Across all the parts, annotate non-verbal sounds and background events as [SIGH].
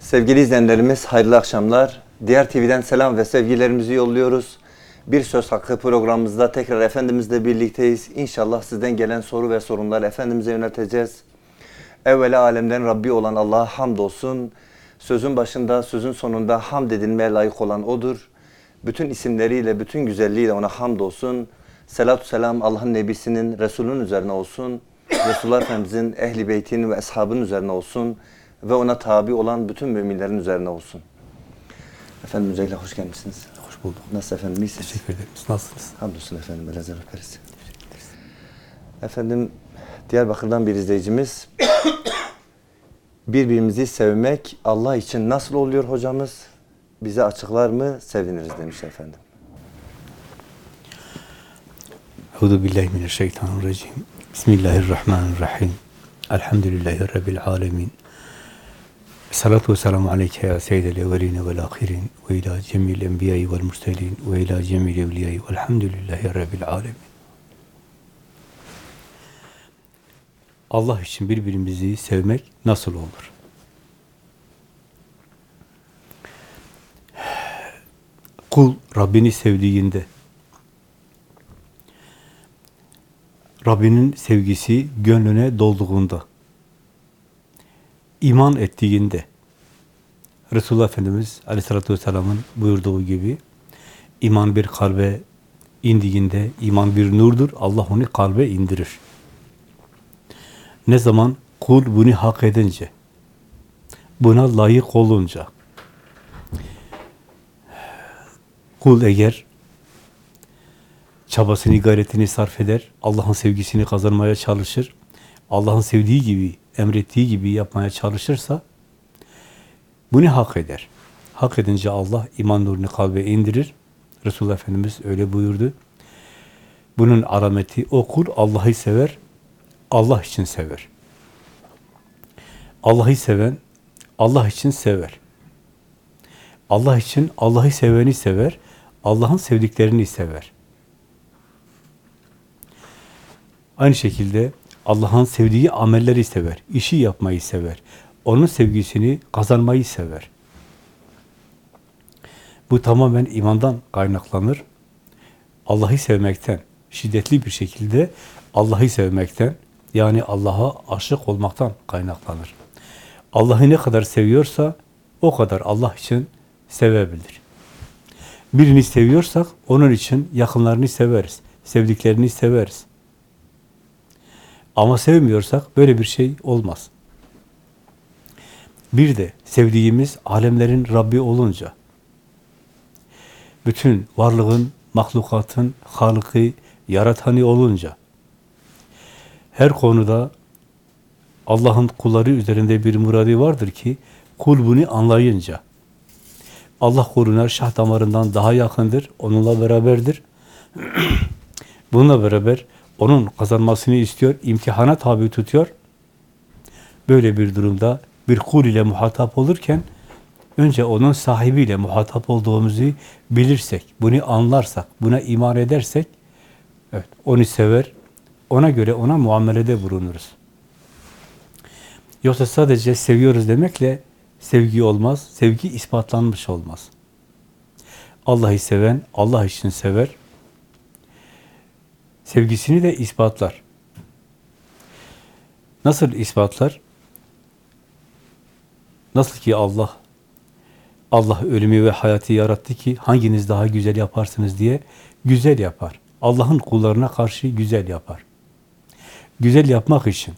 Sevgili izleyenlerimiz hayırlı akşamlar. Diğer TV'den selam ve sevgilerimizi yolluyoruz. Bir Söz Hakkı programımızda tekrar Efendimizle birlikteyiz. İnşallah sizden gelen soru ve sorunları Efendimiz'e yönelteceğiz. Evvela alemden Rabbi olan Allah'a hamdolsun. Sözün başında, sözün sonunda hamd edilmeye layık olan O'dur. Bütün isimleriyle, bütün güzelliğiyle O'na hamdolsun. Selatü selam Allah'ın Nebisinin, Resulünün üzerine olsun. Resulullah Efendimizin, Ehli Beytinin ve Eshabının üzerine olsun. Ve O'na tabi olan bütün müminlerin üzerine olsun. Efendim öncelikle hoş gelmişsiniz. Hoş bulduk. Nasıl efendim, iyisiniz? Teşekkür ederim. Siz Nasılsınız? Hamdolsun efendim, belazer öperiz. Efendim, Diyarbakır'dan bir izleyicimiz. Birbirimizi sevmek Allah için nasıl oluyor hocamız? Bize açıklar mı? Seviniriz demiş efendim. Euzu billahi mineşşeytanirracim. Bismillahirrahmanirrahim. Elhamdülillahi rabbil alamin. Salatu selamu aleyke ya seyyidel evvelin ve'l ahirin ve ila cemil enbiya'i ve'l murselin ve ila cemil evliya'i ve'lhamdülillahi rabbil alamin. Allah için birbirimizi sevmek nasıl olur? Kul Rabbini sevdiğinde Rabbinin sevgisi gönlüne dolduğunda, iman ettiğinde, Resulullah Efendimiz Aleyhisselatü Vesselam'ın buyurduğu gibi, iman bir kalbe indiğinde, iman bir nurdur, Allah onu kalbe indirir. Ne zaman kul bunu hak edince, buna layık olunca, kul eğer çabasını, gayretini sarf eder, Allah'ın sevgisini kazanmaya çalışır, Allah'ın sevdiği gibi, emrettiği gibi yapmaya çalışırsa, bunu hak eder. Hak edince Allah iman nurunu kalbe indirir. Resulullah Efendimiz öyle buyurdu. Bunun alameti o kul Allah'ı sever, Allah için sever. Allah'ı seven, Allah için sever. Allah için Allah'ı seveni sever, Allah'ın sevdiklerini sever. Aynı şekilde Allah'ın sevdiği amelleri sever, işi yapmayı sever. Onun sevgisini kazanmayı sever. Bu tamamen imandan kaynaklanır. Allah'ı sevmekten, şiddetli bir şekilde Allah'ı sevmekten, yani Allah'a aşık olmaktan kaynaklanır. Allah'ı ne kadar seviyorsa, o kadar Allah için sevebilir. Birini seviyorsak, onun için yakınlarını severiz, sevdiklerini severiz. Ama sevmiyorsak böyle bir şey olmaz. Bir de sevdiğimiz alemlerin Rabbi olunca, bütün varlığın, mahlukatın Halık'ı, yaratanı olunca, her konuda Allah'ın kulları üzerinde bir muradi vardır ki, kul bunu anlayınca, Allah kuluna şah damarından daha yakındır, onunla beraberdir. [CLEARS THROAT] Bununla beraber onun kazanmasını istiyor, imtihana tabi tutuyor. Böyle bir durumda bir kul ile muhatap olurken önce onun sahibiyle muhatap olduğumuzu bilirsek, bunu anlarsak, buna iman edersek evet onu sever, ona göre ona muamelede bulunuruz. Yoksa sadece seviyoruz demekle sevgi olmaz, sevgi ispatlanmış olmaz. Allah'ı seven, Allah için sever, sevgisini de ispatlar. Nasıl ispatlar? Nasıl ki Allah Allah ölümü ve hayatı yarattı ki hanginiz daha güzel yaparsınız diye güzel yapar. Allah'ın kullarına karşı güzel yapar. Güzel yapmak için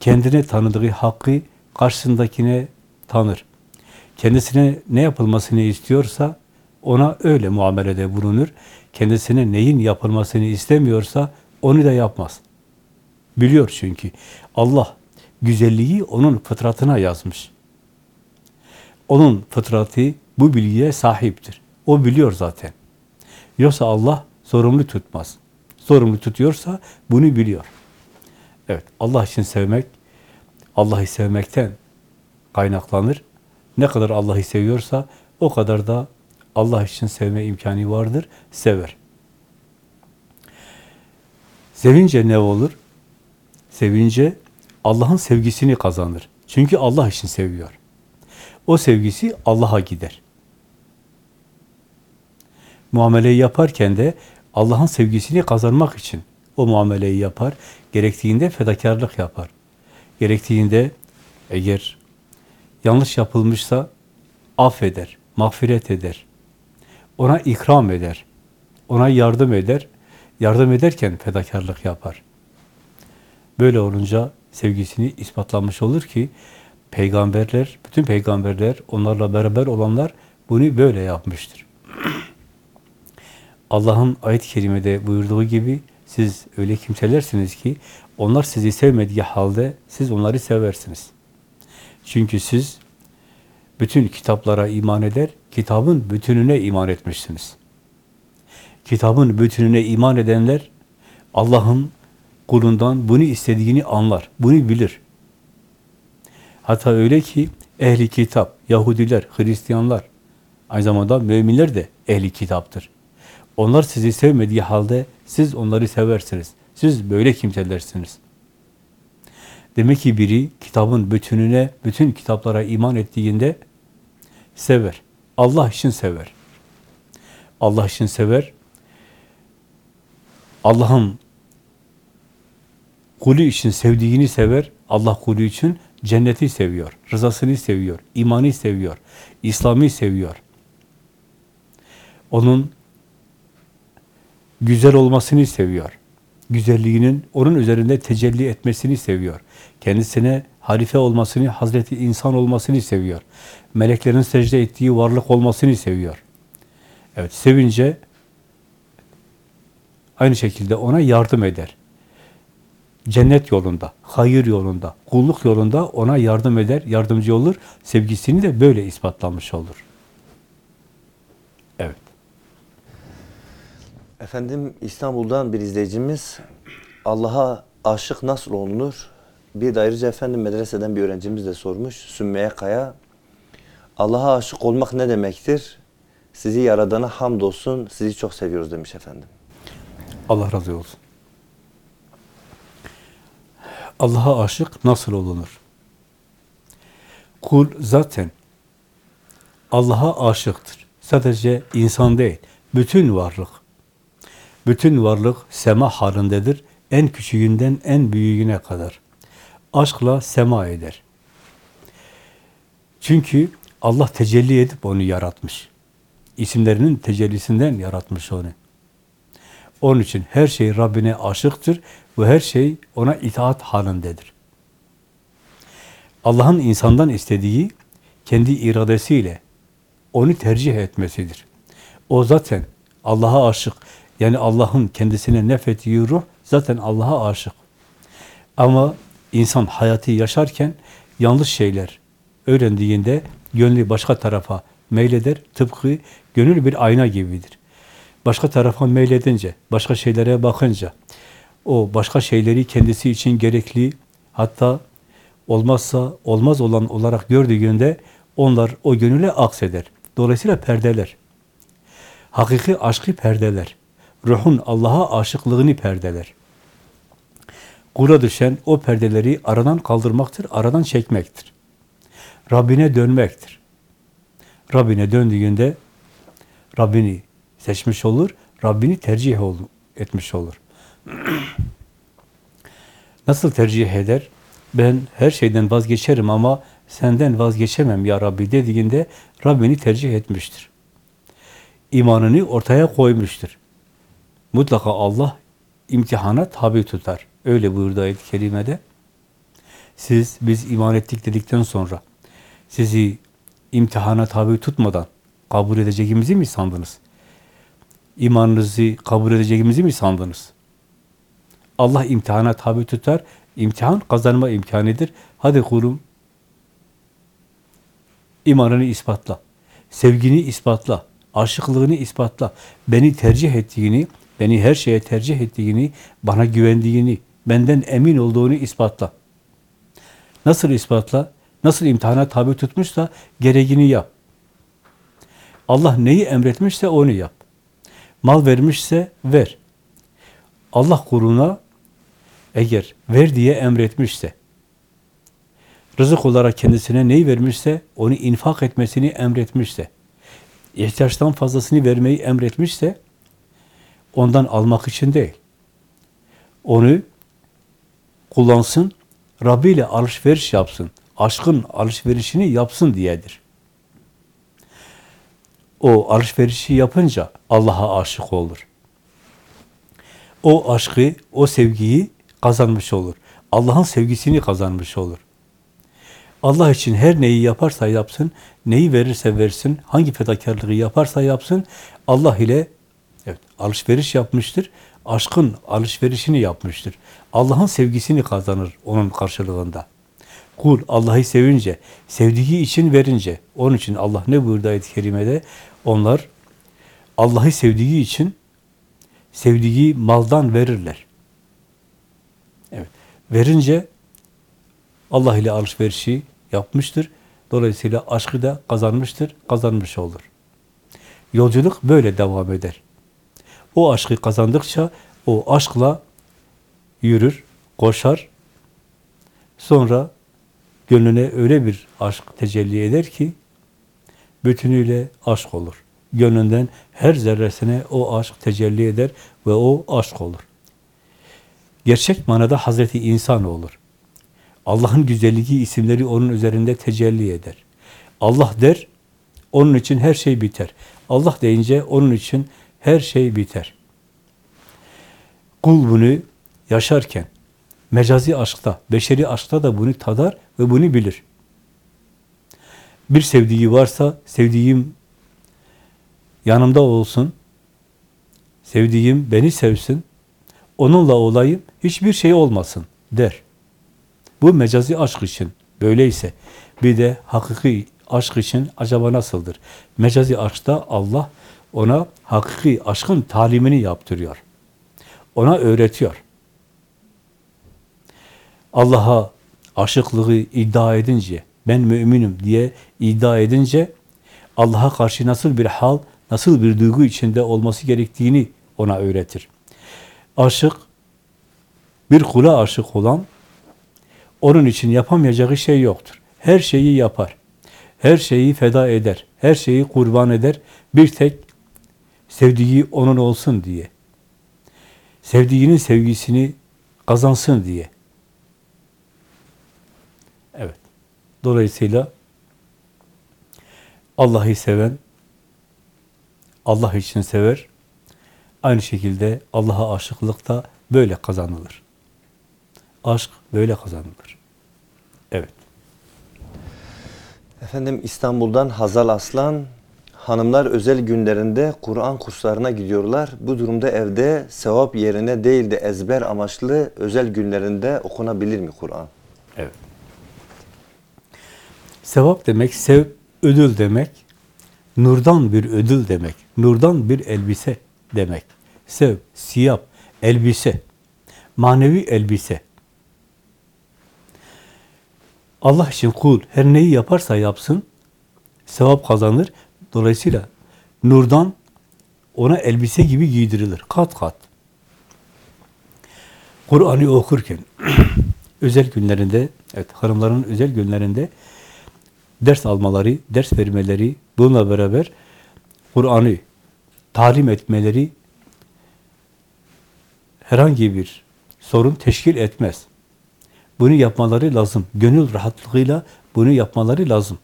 kendine tanıdığı hakkı karşısındakine tanır. Kendisine ne yapılmasını istiyorsa ona öyle muamelede bulunur. Kendisine neyin yapılmasını istemiyorsa onu da yapmaz. Biliyor çünkü. Allah güzelliği onun fıtratına yazmış. Onun fıtratı bu bilgiye sahiptir. O biliyor zaten. Yoksa Allah sorumlu tutmaz. Sorumlu tutuyorsa bunu biliyor. Evet, Allah için sevmek, Allah'ı sevmekten kaynaklanır. Ne kadar Allah'ı seviyorsa o kadar da Allah için sevme imkanı vardır, sever. Sevince ne olur? Sevince Allah'ın sevgisini kazanır. Çünkü Allah için seviyor. O sevgisi Allah'a gider. Muameleyi yaparken de Allah'ın sevgisini kazanmak için o muameleyi yapar. Gerektiğinde fedakarlık yapar. Gerektiğinde eğer yanlış yapılmışsa affeder, mağfiret eder. Ona ikram eder. Ona yardım eder. Yardım ederken fedakarlık yapar. Böyle olunca sevgisini ispatlamış olur ki peygamberler, bütün peygamberler, onlarla beraber olanlar bunu böyle yapmıştır. [CLEARS THROAT] Allah'ın ayet-i kerimede buyurduğu gibi siz öyle kimselersiniz ki onlar sizi sevmediği halde siz onları seversiniz. Çünkü siz bütün kitaplara iman eder, kitabın bütününe iman etmişsiniz. Kitabın bütününe iman edenler Allah'ın kulundan bunu istediğini anlar, bunu bilir. Hatta öyle ki ehli kitap, Yahudiler, Hristiyanlar, aynı zamanda müminler de ehli kitaptır. Onlar sizi sevmediği halde siz onları seversiniz. Siz böyle kimselersiniz. Demek ki biri kitabın bütününe, bütün kitaplara iman ettiğinde sever. Allah için sever. Allah için sever. Allah'ın kulü için sevdiğini sever. Allah kulü için cenneti seviyor, rızasını seviyor, imanı seviyor, İslam'ı seviyor. Onun güzel olmasını seviyor. Güzelliğinin onun üzerinde tecelli etmesini seviyor. Kendisine halife olmasını, Hazreti insan olmasını seviyor. Meleklerin secde ettiği varlık olmasını seviyor. Evet, sevince aynı şekilde ona yardım eder. Cennet yolunda, hayır yolunda, kulluk yolunda ona yardım eder, yardımcı olur. Sevgisini de böyle ispatlamış olur. Evet. Efendim İstanbul'dan bir izleyicimiz Allah'a aşık nasıl olunur? Bir de ayrıca efendim medreseden bir öğrencimiz de sormuş. Sümmeye Kaya Allah'a aşık olmak ne demektir? Sizi yaradana hamdolsun. Sizi çok seviyoruz demiş efendim. Allah razı olsun. Allah'a aşık nasıl olunur? Kul zaten Allah'a aşıktır. Sadece insan değil, bütün varlık. Bütün varlık sema halindedir. En küçüğünden en büyüğüne kadar. Aşkla sema eder. Çünkü Allah tecelli edip onu yaratmış. İsimlerinin tecellisinden yaratmış onu. Onun için her şey Rabbine aşıktır ve her şey ona itaat halindedir. Allah'ın insandan istediği kendi iradesiyle onu tercih etmesidir. O zaten Allah'a aşık. Yani Allah'ın kendisine nefettiği ruh zaten Allah'a aşık. Ama insan hayatı yaşarken yanlış şeyler öğrendiğinde gönlü başka tarafa meyleder. Tıpkı gönül bir ayna gibidir. Başka tarafa meyledince, başka şeylere bakınca, o başka şeyleri kendisi için gerekli, hatta olmazsa olmaz olan olarak gördüğünde onlar o gönüle akseder. Dolayısıyla perdeler. Hakiki aşkı perdeler. Ruhun Allah'a aşıklığını perdeler. Kula düşen o perdeleri aradan kaldırmaktır, aradan çekmektir. Rabbine dönmektir. Rabbine döndüğünde Rabbini seçmiş olur, Rabbini tercih etmiş olur. [CLEARS THROAT] Nasıl tercih eder? Ben her şeyden vazgeçerim ama senden vazgeçemem ya Rabbi dediğinde Rabbini tercih etmiştir. İmanını ortaya koymuştur. Mutlaka Allah imtihana tabi tutar. Öyle buyurdu ayet-i kerimede. Siz biz iman ettik dedikten sonra sizi imtihana tabi tutmadan kabul edeceğimizi mi sandınız? İmanınızı kabul edeceğimizi mi sandınız? Allah imtihana tabi tutar. İmtihan kazanma imkanıdır. Hadi kulum imanını ispatla. Sevgini ispatla. Aşıklığını ispatla. Beni tercih ettiğini, beni her şeye tercih ettiğini, bana güvendiğini, benden emin olduğunu ispatla. Nasıl ispatla? Nasıl imtihana tabi tutmuşsa gereğini yap. Allah neyi emretmişse onu yap. Mal vermişse ver. Allah kuluna eğer ver diye emretmişse, rızık olarak kendisine neyi vermişse onu infak etmesini emretmişse, ihtiyaçtan fazlasını vermeyi emretmişse ondan almak için değil. Onu kullansın, Rabbi ile alışveriş yapsın, aşkın alışverişini yapsın diyedir. O alışverişi yapınca Allah'a aşık olur. O aşkı, o sevgiyi kazanmış olur. Allah'ın sevgisini kazanmış olur. Allah için her neyi yaparsa yapsın, neyi verirse versin, hangi fedakarlığı yaparsa yapsın, Allah ile evet, alışveriş yapmıştır, aşkın alışverişini yapmıştır. Allah'ın sevgisini kazanır onun karşılığında. Kul Allah'ı sevince, sevdiği için verince, onun için Allah ne buyurdu ayet-i kerimede? Onlar Allah'ı sevdiği için sevdiği maldan verirler. Evet. Verince Allah ile alışverişi yapmıştır. Dolayısıyla aşkı da kazanmıştır, kazanmış olur. Yolculuk böyle devam eder. O aşkı kazandıkça o aşkla yürür, koşar. Sonra gönlüne öyle bir aşk tecelli eder ki bütünüyle aşk olur. Gönlünden her zerresine o aşk tecelli eder ve o aşk olur. Gerçek manada Hazreti insan olur. Allah'ın güzelliği isimleri onun üzerinde tecelli eder. Allah der, onun için her şey biter. Allah deyince onun için her şey biter. Kul bunu yaşarken, mecazi aşkta, beşeri aşkta da bunu tadar ve bunu bilir. Bir sevdiği varsa, sevdiğim yanımda olsun, sevdiğim beni sevsin, onunla olayım, hiçbir şey olmasın der. Bu mecazi aşk için böyleyse, bir de hakiki aşk için acaba nasıldır? Mecazi aşkta Allah ona hakiki aşkın talimini yaptırıyor. Ona öğretiyor. Allah'a aşıklığı iddia edince, ben müminim diye iddia edince, Allah'a karşı nasıl bir hal, nasıl bir duygu içinde olması gerektiğini ona öğretir. Aşık, bir kula aşık olan, onun için yapamayacağı şey yoktur. Her şeyi yapar. Her şeyi feda eder. Her şeyi kurban eder. Bir tek sevdiği onun olsun diye. Sevdiğinin sevgisini kazansın diye. Evet. Dolayısıyla Allah'ı seven Allah için sever. Aynı şekilde Allah'a aşıklık da böyle kazanılır. Aşk böyle kazanılır. Evet. Efendim İstanbul'dan Hazal Aslan, hanımlar özel günlerinde Kur'an kurslarına gidiyorlar. Bu durumda evde sevap yerine değil de ezber amaçlı özel günlerinde okunabilir mi Kur'an? Evet. Sevap demek, sev, ödül demek, nurdan bir ödül demek, nurdan bir elbise demek. Sev, siyap, elbise, manevi elbise. Allah için kul her neyi yaparsa yapsın, sevap kazanır. Dolayısıyla nurdan ona elbise gibi giydirilir. Kat kat. Kur'an'ı okurken, [CLEARS THROAT] özel günlerinde, evet hanımların özel günlerinde ders almaları, ders vermeleri, bununla beraber Kur'an'ı talim etmeleri herhangi bir sorun teşkil etmez. Bunu yapmaları lazım. Gönül rahatlığıyla bunu yapmaları lazım.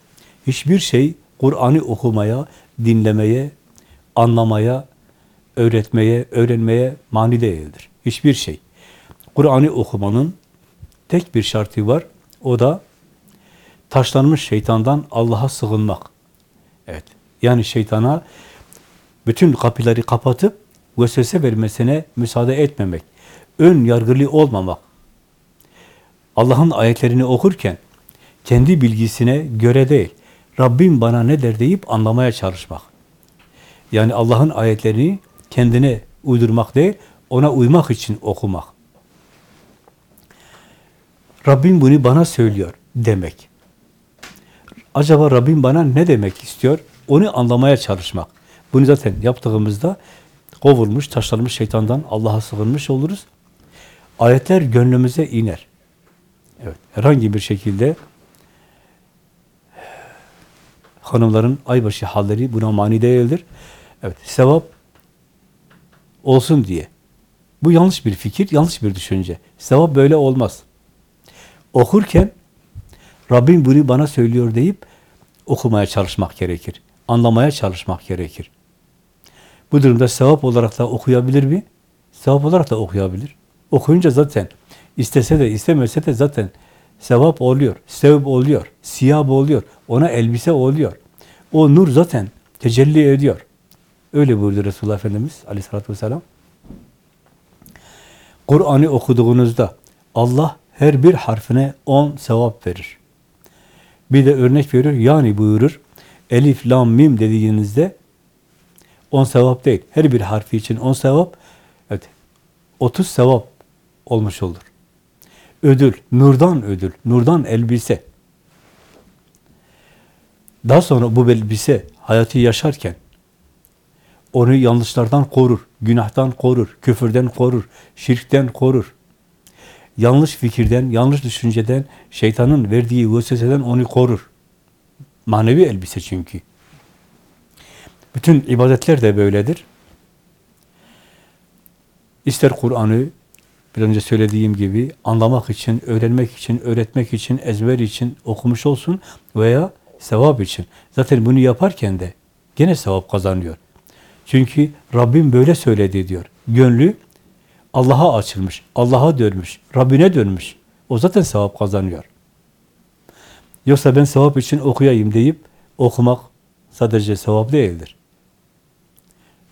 Hiçbir şey Kur'an'ı okumaya, dinlemeye, anlamaya, öğretmeye, öğrenmeye mani değildir. Hiçbir şey. Kur'an'ı okumanın tek bir şartı var. O da taşlanmış şeytandan Allah'a sığınmak. Evet. Yani şeytana bütün kapıları kapatıp vesvese vermesine müsaade etmemek. Ön yargılı olmamak. Allah'ın ayetlerini okurken kendi bilgisine göre değil, Rabbim bana ne der deyip anlamaya çalışmak. Yani Allah'ın ayetlerini kendine uydurmak değil, ona uymak için okumak. Rabbim bunu bana söylüyor demek. Acaba Rabbim bana ne demek istiyor? Onu anlamaya çalışmak. Bunu zaten yaptığımızda kovulmuş, taşlanmış şeytandan Allah'a sığınmış oluruz. Ayetler gönlümüze iner. Evet, herhangi bir şekilde hanımların aybaşı halleri buna mani değildir. Evet, sevap olsun diye. Bu yanlış bir fikir, yanlış bir düşünce. Sevap böyle olmaz. Okurken Rabbim bunu bana söylüyor deyip okumaya çalışmak gerekir. Anlamaya çalışmak gerekir. Bu durumda sevap olarak da okuyabilir mi? Sevap olarak da okuyabilir. Okuyunca zaten istese de istemese de zaten sevap oluyor, sevap oluyor, siyab oluyor, ona elbise oluyor. O nur zaten tecelli ediyor. Öyle buyurdu Resulullah Efendimiz aleyhissalatü vesselam. Kur'an'ı okuduğunuzda Allah her bir harfine on sevap verir. Bir de örnek veriyor, yani buyurur, elif, lam, mim dediğinizde on sevap değil. Her bir harfi için on sevap, evet, 30 sevap olmuş olur. Ödül, nurdan ödül, nurdan elbise. Daha sonra bu elbise hayatı yaşarken onu yanlışlardan korur, günahtan korur, küfürden korur, şirkten korur. Yanlış fikirden, yanlış düşünceden, şeytanın verdiği vesveseden onu korur. Manevi elbise çünkü. Bütün ibadetler de böyledir. İster Kur'an'ı bir önce söylediğim gibi anlamak için, öğrenmek için, öğretmek için, ezber için okumuş olsun veya sevap için. Zaten bunu yaparken de gene sevap kazanıyor. Çünkü Rabbim böyle söyledi diyor. Gönlü Allah'a açılmış, Allah'a dönmüş, Rabbine dönmüş. O zaten sevap kazanıyor. Yoksa ben sevap için okuyayım deyip okumak sadece sevap değildir.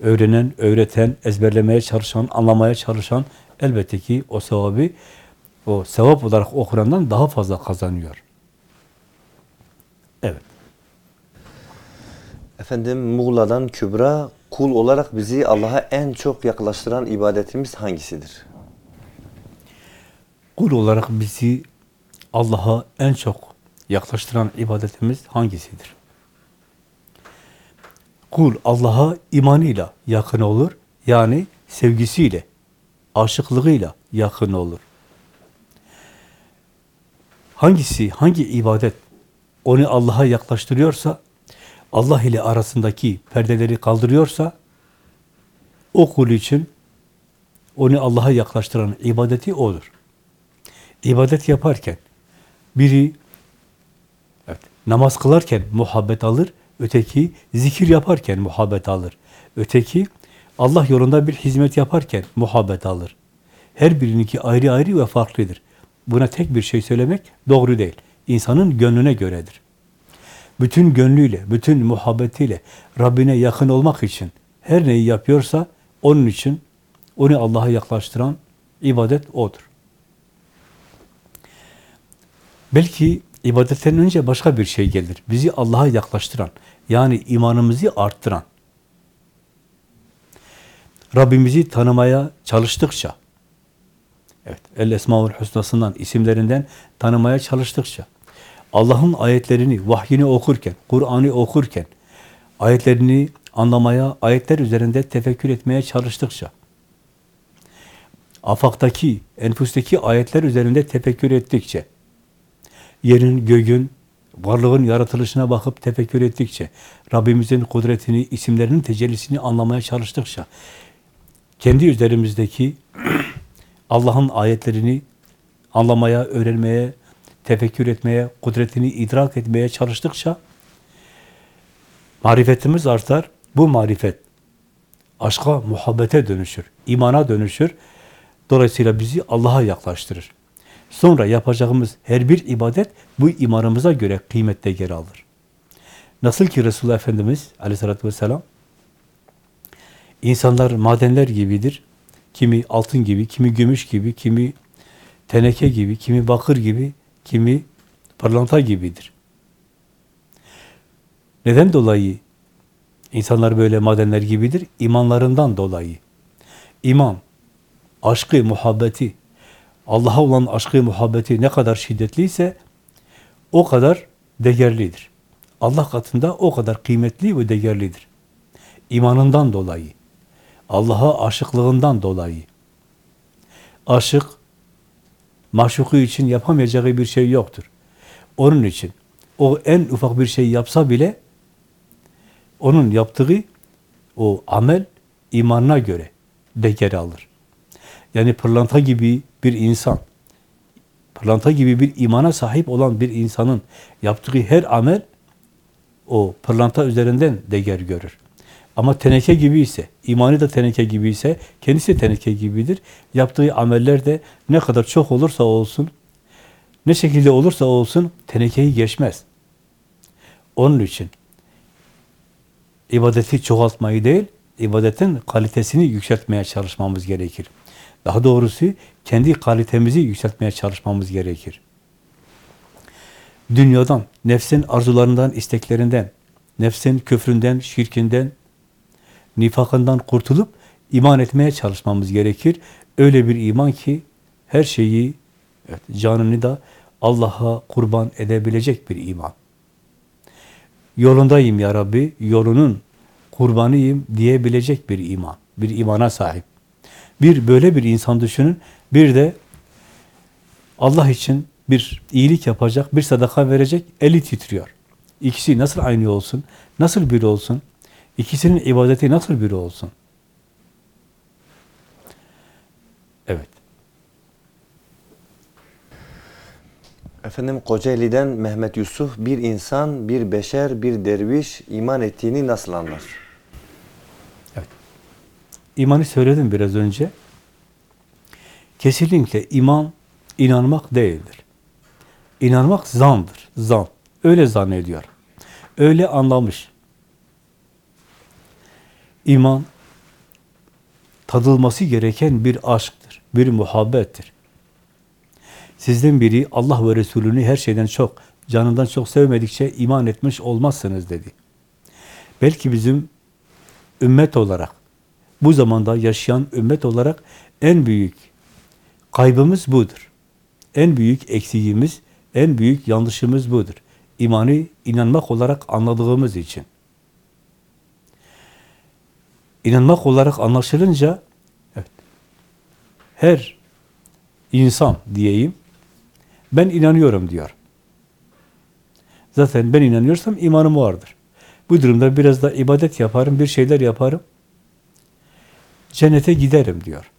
Öğrenen, öğreten, ezberlemeye çalışan, anlamaya çalışan elbette ki o sevabı o sevap olarak okurandan daha fazla kazanıyor. Efendim Muğla'dan Kübra, kul olarak bizi Allah'a en çok yaklaştıran ibadetimiz hangisidir? Kul olarak bizi Allah'a en çok yaklaştıran ibadetimiz hangisidir? Kul Allah'a imanıyla yakın olur. Yani sevgisiyle, aşıklığıyla yakın olur. Hangisi, hangi ibadet onu Allah'a yaklaştırıyorsa, Allah ile arasındaki perdeleri kaldırıyorsa, o kul için onu Allah'a yaklaştıran ibadeti odur. İbadet yaparken biri evet, namaz kılarken muhabbet alır, öteki zikir yaparken muhabbet alır. Öteki Allah yolunda bir hizmet yaparken muhabbet alır. Her birininki ayrı ayrı ve farklıdır. Buna tek bir şey söylemek doğru değil. İnsanın gönlüne göredir. Bütün gönlüyle, bütün muhabbetiyle Rabbine yakın olmak için her neyi yapıyorsa onun için onu Allah'a yaklaştıran ibadet odur. Belki ibadetten önce başka bir şey gelir. Bizi Allah'a yaklaştıran, yani imanımızı arttıran. Rabbimizi tanımaya çalıştıkça, evet, El Esmaül Hüsna'sından, isimlerinden tanımaya çalıştıkça, Allah'ın ayetlerini, vahyini okurken, Kur'an'ı okurken, ayetlerini anlamaya, ayetler üzerinde tefekkür etmeye çalıştıkça, afaktaki, enfusteki ayetler üzerinde tefekkür ettikçe, yerin, göğün, varlığın yaratılışına bakıp tefekkür ettikçe, Rabbimizin kudretini, isimlerinin tecellisini anlamaya çalıştıkça, kendi üzerimizdeki [CLEARS THROAT] Allah'ın ayetlerini anlamaya, öğrenmeye, tefekkür etmeye, kudretini idrak etmeye çalıştıkça marifetimiz artar. Bu marifet aşka, muhabbete dönüşür, imana dönüşür. Dolayısıyla bizi Allah'a yaklaştırır. Sonra yapacağımız her bir ibadet bu imanımıza göre kıymette yer alır. Nasıl ki Resulullah Efendimiz aleyhissalatü vesselam insanlar madenler gibidir. Kimi altın gibi, kimi gümüş gibi, kimi teneke gibi, kimi bakır gibi, kimi pırlanta gibidir. Neden dolayı insanlar böyle madenler gibidir? İmanlarından dolayı. İman, aşkı, muhabbeti, Allah'a olan aşkı, muhabbeti ne kadar şiddetliyse o kadar değerlidir. Allah katında o kadar kıymetli ve değerlidir. İmanından dolayı, Allah'a aşıklığından dolayı. Aşık, maşuku için yapamayacağı bir şey yoktur. Onun için o en ufak bir şey yapsa bile Onun yaptığı o amel imanına göre değer alır. Yani pırlanta gibi bir insan, pırlanta gibi bir imana sahip olan bir insanın yaptığı her amel o pırlanta üzerinden değer görür. Ama teneke gibi ise, imanı da teneke gibi ise, kendisi teneke gibidir. Yaptığı ameller de ne kadar çok olursa olsun, ne şekilde olursa olsun tenekeyi geçmez. Onun için ibadeti çoğaltmayı değil, ibadetin kalitesini yükseltmeye çalışmamız gerekir. Daha doğrusu kendi kalitemizi yükseltmeye çalışmamız gerekir. Dünyadan, nefsin arzularından, isteklerinden, nefsin küfründen, şirkinden, nifakından kurtulup iman etmeye çalışmamız gerekir. Öyle bir iman ki her şeyi, evet, canını da Allah'a kurban edebilecek bir iman. Yolundayım ya Rabbi, yolunun kurbanıyım diyebilecek bir iman, bir imana sahip. Bir böyle bir insan düşünün, bir de Allah için bir iyilik yapacak, bir sadaka verecek, eli titriyor. İkisi nasıl aynı olsun, nasıl biri olsun, İkisinin ibadeti nasıl biri olsun? Evet. Efendim Kocaeli'den Mehmet Yusuf bir insan, bir beşer, bir derviş iman ettiğini nasıl anlar? İmanı söyledim biraz önce. Kesinlikle iman inanmak değildir. İnanmak zandır, zan. Öyle zannediyor. Öyle anlamış. İman tadılması gereken bir aşktır, bir muhabbettir. Sizden biri Allah ve Resulünü her şeyden çok, canından çok sevmedikçe iman etmiş olmazsınız dedi. Belki bizim ümmet olarak, bu zamanda yaşayan ümmet olarak en büyük kaybımız budur. En büyük eksiğimiz, en büyük yanlışımız budur. İmanı inanmak olarak anladığımız için. İnanmak olarak anlaşılınca evet, her insan diyeyim ben inanıyorum diyor. Zaten ben inanıyorsam imanım vardır. Bu durumda biraz da ibadet yaparım, bir şeyler yaparım. Cennete giderim diyor.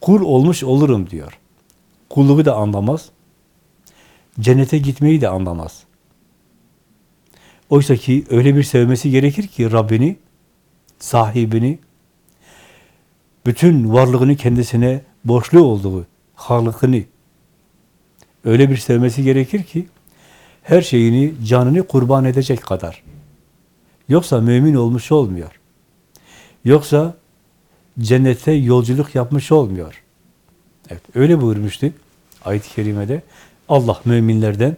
Kul olmuş olurum diyor. Kulluğu da anlamaz. Cennete gitmeyi de anlamaz. Oysa ki öyle bir sevmesi gerekir ki Rabbini, sahibini, bütün varlığını kendisine borçlu olduğu, halıkını öyle bir sevmesi gerekir ki her şeyini, canını kurban edecek kadar. Yoksa mümin olmuş olmuyor. Yoksa cennete yolculuk yapmış olmuyor. Evet, öyle buyurmuştu ayet-i kerimede. Allah müminlerden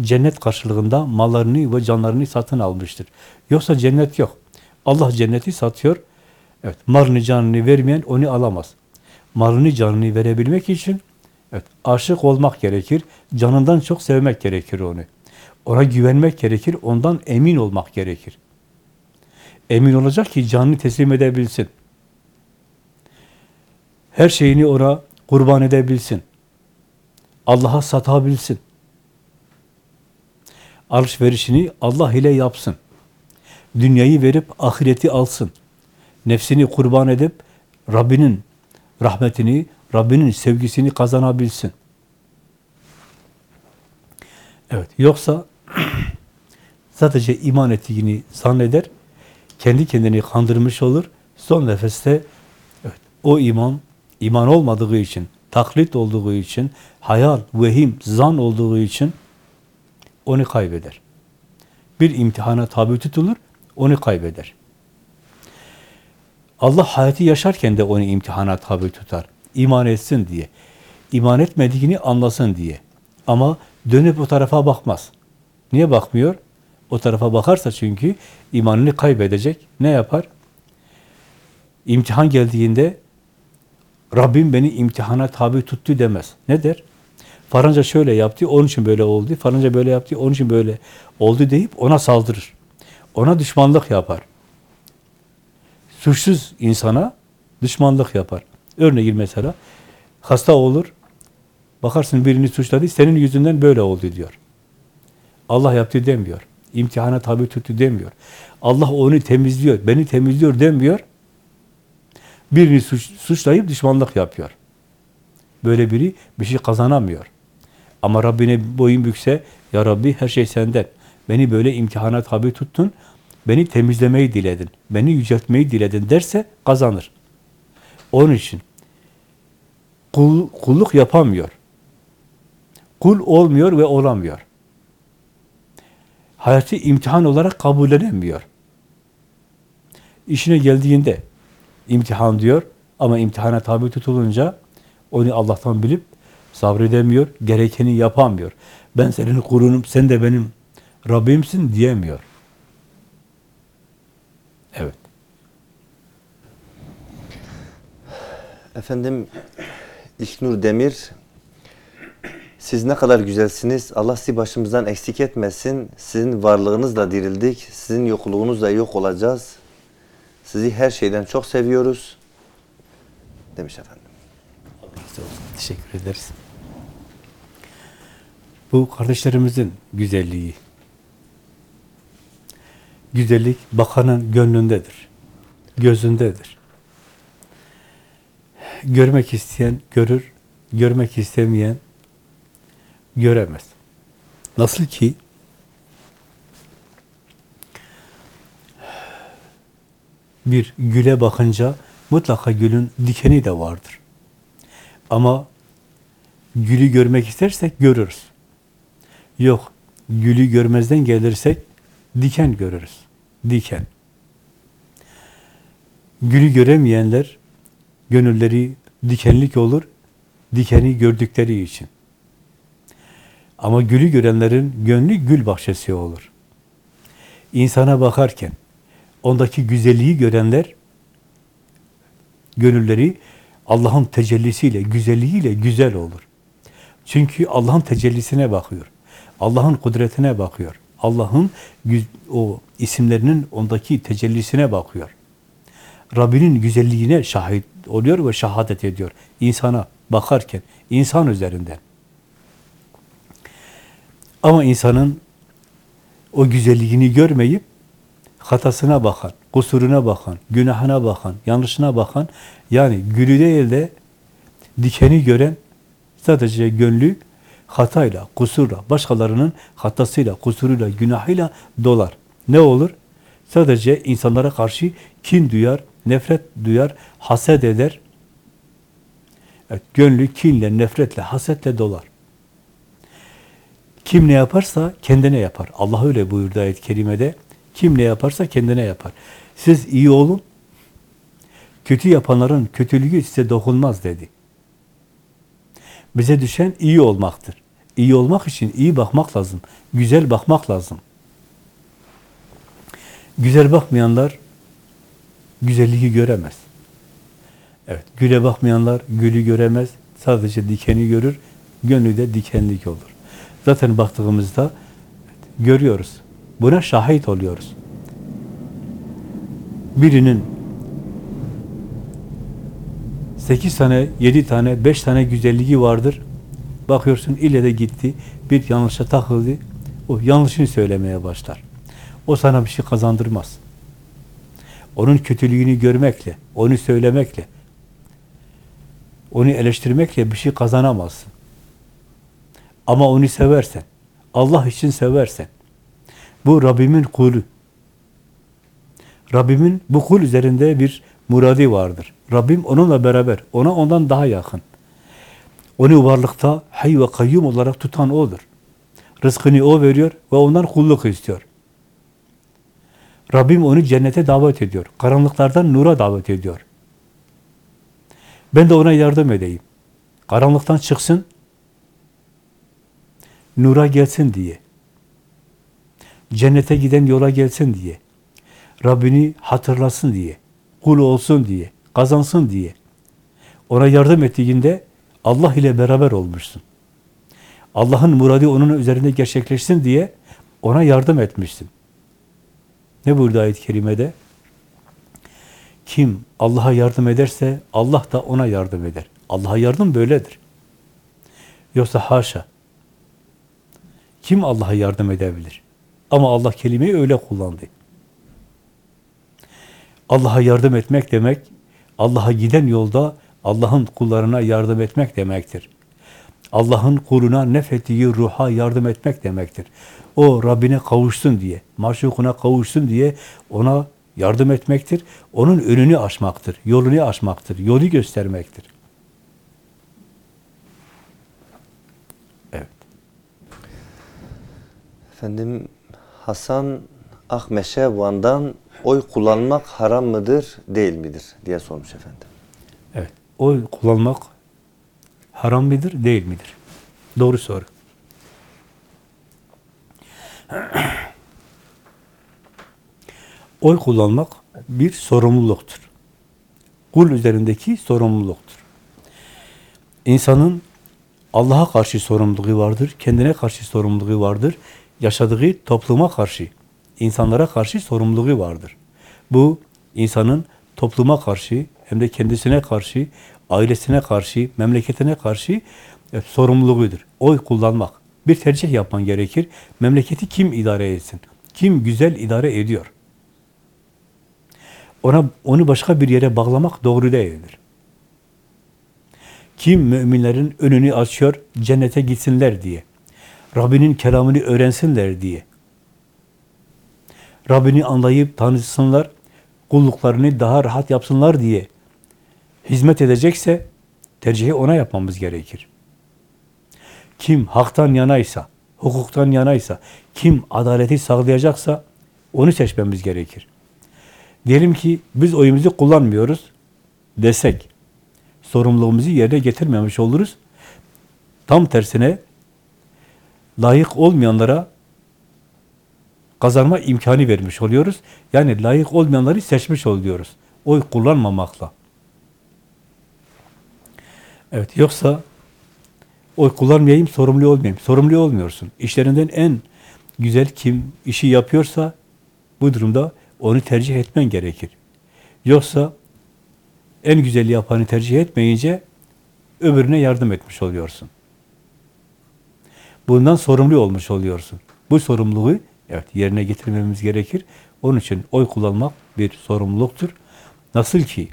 cennet karşılığında mallarını ve canlarını satın almıştır. Yoksa cennet yok. Allah cenneti satıyor. Evet, malını canını vermeyen onu alamaz. Malını canını verebilmek için evet, aşık olmak gerekir. Canından çok sevmek gerekir onu. Ona güvenmek gerekir. Ondan emin olmak gerekir. Emin olacak ki canını teslim edebilsin. Her şeyini ona kurban edebilsin. Allah'a satabilsin. Alışverişini Allah ile yapsın. Dünyayı verip ahireti alsın. Nefsini kurban edip Rabbinin rahmetini, Rabbinin sevgisini kazanabilsin. Evet, yoksa [CLEARS THROAT] sadece iman ettiğini zanneder, kendi kendini kandırmış olur. Son nefeste evet, o iman, iman olmadığı için, taklit olduğu için, hayal, vehim, zan olduğu için onu kaybeder. Bir imtihana tabi tutulur, onu kaybeder. Allah hayatı yaşarken de onu imtihana tabi tutar. İman etsin diye. İman etmediğini anlasın diye. Ama dönüp o tarafa bakmaz. Niye bakmıyor? O tarafa bakarsa çünkü imanını kaybedecek. Ne yapar? İmtihan geldiğinde Rabbim beni imtihana tabi tuttu demez. Ne der? Faranca şöyle yaptı, onun için böyle oldu. Faranca böyle yaptı, onun için böyle oldu deyip ona saldırır. Ona düşmanlık yapar. Suçsuz insana düşmanlık yapar. Örneğin mesela hasta olur, bakarsın birini suçladı, senin yüzünden böyle oldu diyor. Allah yaptı demiyor. İmtihana tabi tuttu demiyor. Allah onu temizliyor, beni temizliyor demiyor. Birini suç, suçlayıp düşmanlık yapıyor. Böyle biri bir şey kazanamıyor. Ama Rabbine boyun bükse, Ya Rabbi her şey senden. Beni böyle imtihana tabi tuttun, beni temizlemeyi diledin, beni yüceltmeyi diledin derse kazanır. Onun için kul, kulluk yapamıyor. Kul olmuyor ve olamıyor. Hayatı imtihan olarak kabullenemiyor. İşine geldiğinde imtihan diyor ama imtihana tabi tutulunca onu Allah'tan bilip sabredemiyor, gerekeni yapamıyor. Ben senin kurunum, sen de benim Rabbimsin diyemiyor. Evet. Efendim İlknur Demir siz ne kadar güzelsiniz. Allah sizi başımızdan eksik etmesin. Sizin varlığınızla dirildik. Sizin yokluğunuzla yok olacağız. Sizi her şeyden çok seviyoruz. Demiş efendim. Razı olsun. Teşekkür ederiz. Bu kardeşlerimizin güzelliği. Güzellik bakanın gönlündedir. Gözündedir. Görmek isteyen görür, görmek istemeyen göremez. Nasıl ki bir güle bakınca mutlaka gülün dikeni de vardır. Ama gülü görmek istersek görürüz. Yok, gülü görmezden gelirsek diken görürüz. Diken. Gülü göremeyenler gönülleri dikenlik olur, dikeni gördükleri için. Ama gülü görenlerin gönlü gül bahçesi olur. İnsana bakarken ondaki güzelliği görenler gönülleri Allah'ın tecellisiyle, güzelliğiyle güzel olur. Çünkü Allah'ın tecellisine bakıyor. Allah'ın kudretine bakıyor. Allah'ın o isimlerinin ondaki tecellisine bakıyor. Rabbinin güzelliğine şahit oluyor ve şahadet ediyor. İnsana bakarken, insan üzerinden. Ama insanın o güzelliğini görmeyip hatasına bakan, kusuruna bakan, günahına bakan, yanlışına bakan, yani gülü değil de dikeni gören sadece gönlü hatayla, kusurla, başkalarının hatasıyla, kusuruyla, günahıyla dolar. Ne olur? Sadece insanlara karşı kin duyar, nefret duyar, haset eder. Evet, gönlü kinle, nefretle, hasetle dolar. Kim ne yaparsa kendine yapar. Allah öyle buyurdu ayet-i kerimede. Kim ne yaparsa kendine yapar. Siz iyi olun, kötü yapanların kötülüğü size dokunmaz dedi. Bize düşen iyi olmaktır. İyi olmak için iyi bakmak lazım. Güzel bakmak lazım. Güzel bakmayanlar güzelliği göremez. Evet, güle bakmayanlar gülü göremez. Sadece dikeni görür. Gönlü de dikenlik olur. Zaten baktığımızda görüyoruz. Buna şahit oluyoruz. Birinin sekiz tane, yedi tane, beş tane güzelliği vardır. Bakıyorsun ile de gitti, bir yanlışa takıldı. O yanlışını söylemeye başlar. O sana bir şey kazandırmaz. Onun kötülüğünü görmekle, onu söylemekle, onu eleştirmekle bir şey kazanamazsın. Ama onu seversen, Allah için seversen, bu Rabbimin kulu. Rabbimin bu kul üzerinde bir muradi vardır. Rabbim onunla beraber, ona ondan daha yakın. Onu varlıkta hay ve kayyum olarak tutan O'dur. Rızkını O veriyor ve ondan kulluk istiyor. Rabbim onu cennete davet ediyor. Karanlıklardan nura davet ediyor. Ben de ona yardım edeyim. Karanlıktan çıksın, nura gelsin diye. Cennete giden yola gelsin diye. Rabbini hatırlasın diye. Kul olsun diye. Kazansın diye. Ona yardım ettiğinde Allah ile beraber olmuşsun. Allah'ın muradı onun üzerinde gerçekleşsin diye ona yardım etmişsin. Ne buyurdu ayet-i kerimede? Kim Allah'a yardım ederse Allah da ona yardım eder. Allah'a yardım böyledir. Yoksa haşa. Kim Allah'a yardım edebilir? Ama Allah kelimeyi öyle kullandı. Allah'a yardım etmek demek, Allah'a giden yolda Allah'ın kullarına yardım etmek demektir. Allah'ın kuluna nefettiği ruha yardım etmek demektir. O Rabbine kavuşsun diye, maşukuna kavuşsun diye ona yardım etmektir. Onun önünü açmaktır, yolunu açmaktır, yolu göstermektir. Evet. Efendim Hasan Akmeşe Van'dan oy kullanmak haram mıdır, değil midir diye sormuş efendim. Evet. Oy kullanmak haram mıdır, değil midir? Doğru soru. Oy kullanmak bir sorumluluktur. Kul üzerindeki sorumluluktur. İnsanın Allah'a karşı sorumluluğu vardır, kendine karşı sorumluluğu vardır, yaşadığı topluma karşı, insanlara karşı sorumluluğu vardır. Bu insanın topluma karşı hem de kendisine karşı, ailesine karşı, memleketine karşı e, sorumluluğudur. Oy kullanmak. Bir tercih yapman gerekir. Memleketi kim idare etsin? Kim güzel idare ediyor? Ona onu başka bir yere bağlamak doğru değildir. Kim müminlerin önünü açıyor, cennete gitsinler diye. Rabbinin kelamını öğrensinler diye. Rabbini anlayıp tanısınlar, kulluklarını daha rahat yapsınlar diye hizmet edecekse tercihi ona yapmamız gerekir. Kim haktan yanaysa, hukuktan yanaysa, kim adaleti sağlayacaksa onu seçmemiz gerekir. Diyelim ki biz oyumuzu kullanmıyoruz desek, sorumluluğumuzu yerine getirmemiş oluruz. Tam tersine layık olmayanlara kazanma imkanı vermiş oluyoruz. Yani layık olmayanları seçmiş oluyoruz. Oy kullanmamakla. Evet, yoksa oy kullanmayayım, sorumlu olmayayım. Sorumlu olmuyorsun. İşlerinden en güzel kim işi yapıyorsa bu durumda onu tercih etmen gerekir. Yoksa en güzeli yapanı tercih etmeyince öbürüne yardım etmiş oluyorsun. Bundan sorumlu olmuş oluyorsun. Bu sorumluluğu evet yerine getirmemiz gerekir. Onun için oy kullanmak bir sorumluluktur. Nasıl ki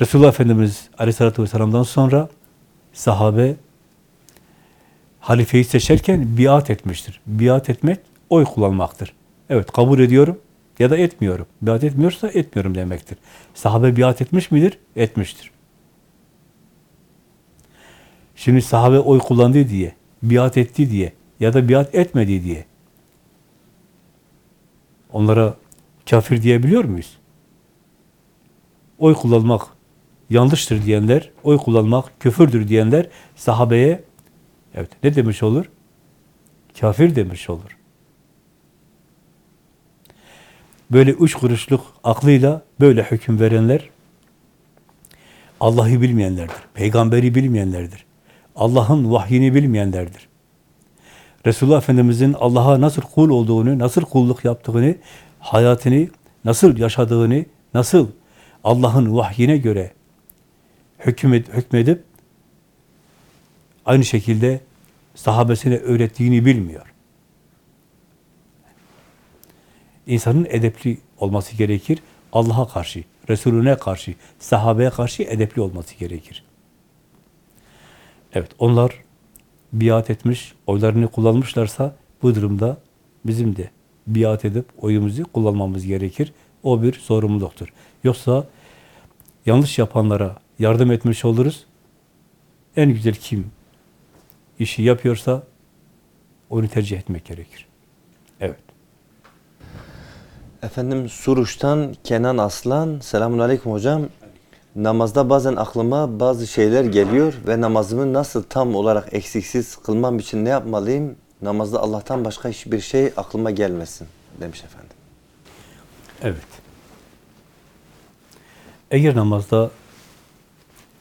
Resulullah Efendimiz Aleyhisselatü Vesselam'dan sonra sahabe halifeyi seçerken biat etmiştir. Biat etmek oy kullanmaktır. Evet kabul ediyorum ya da etmiyorum. Biat etmiyorsa etmiyorum demektir. Sahabe biat etmiş midir? Etmiştir. Şimdi sahabe oy kullandı diye, biat etti diye ya da biat etmedi diye onlara kafir diyebiliyor muyuz? Oy kullanmak yanlıştır diyenler, oy kullanmak küfürdür diyenler sahabeye evet ne demiş olur? Kafir demiş olur. Böyle üç kuruşluk aklıyla böyle hüküm verenler Allah'ı bilmeyenlerdir. Peygamberi bilmeyenlerdir. Allah'ın vahyini bilmeyenlerdir. Resulullah Efendimiz'in Allah'a nasıl kul olduğunu, nasıl kulluk yaptığını, hayatını nasıl yaşadığını, nasıl Allah'ın vahyine göre hükmet, hükmedip aynı şekilde sahabesine öğrettiğini bilmiyor. İnsanın edepli olması gerekir. Allah'a karşı, Resulüne karşı, sahabeye karşı edepli olması gerekir. Evet, onlar biat etmiş, oylarını kullanmışlarsa bu durumda bizim de biat edip oyumuzu kullanmamız gerekir. O bir sorumluluktur. Yoksa yanlış yapanlara yardım etmiş oluruz. En güzel kim işi yapıyorsa onu tercih etmek gerekir. Evet. Efendim Suruç'tan Kenan Aslan. Selamun Aleyküm hocam. Namazda bazen aklıma bazı şeyler geliyor ve namazımı nasıl tam olarak eksiksiz kılmam için ne yapmalıyım? Namazda Allah'tan başka hiçbir şey aklıma gelmesin demiş efendim. Evet. Eğer namazda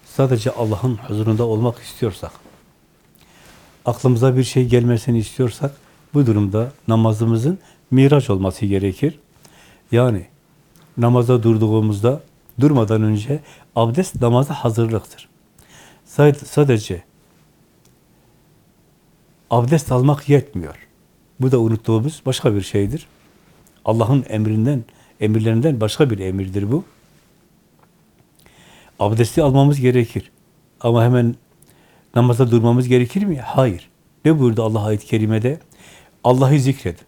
sadece Allah'ın huzurunda olmak istiyorsak, aklımıza bir şey gelmesini istiyorsak, bu durumda namazımızın miraç olması gerekir. Yani namaza durduğumuzda, durmadan önce abdest namaza hazırlıktır. Sadece abdest almak yetmiyor. Bu da unuttuğumuz başka bir şeydir. Allah'ın emrinden, emirlerinden başka bir emirdir bu. Abdesti almamız gerekir. Ama hemen namaza durmamız gerekir mi? Hayır. Ne buyurdu Allah ayet-i kerimede? Allah'ı zikredin.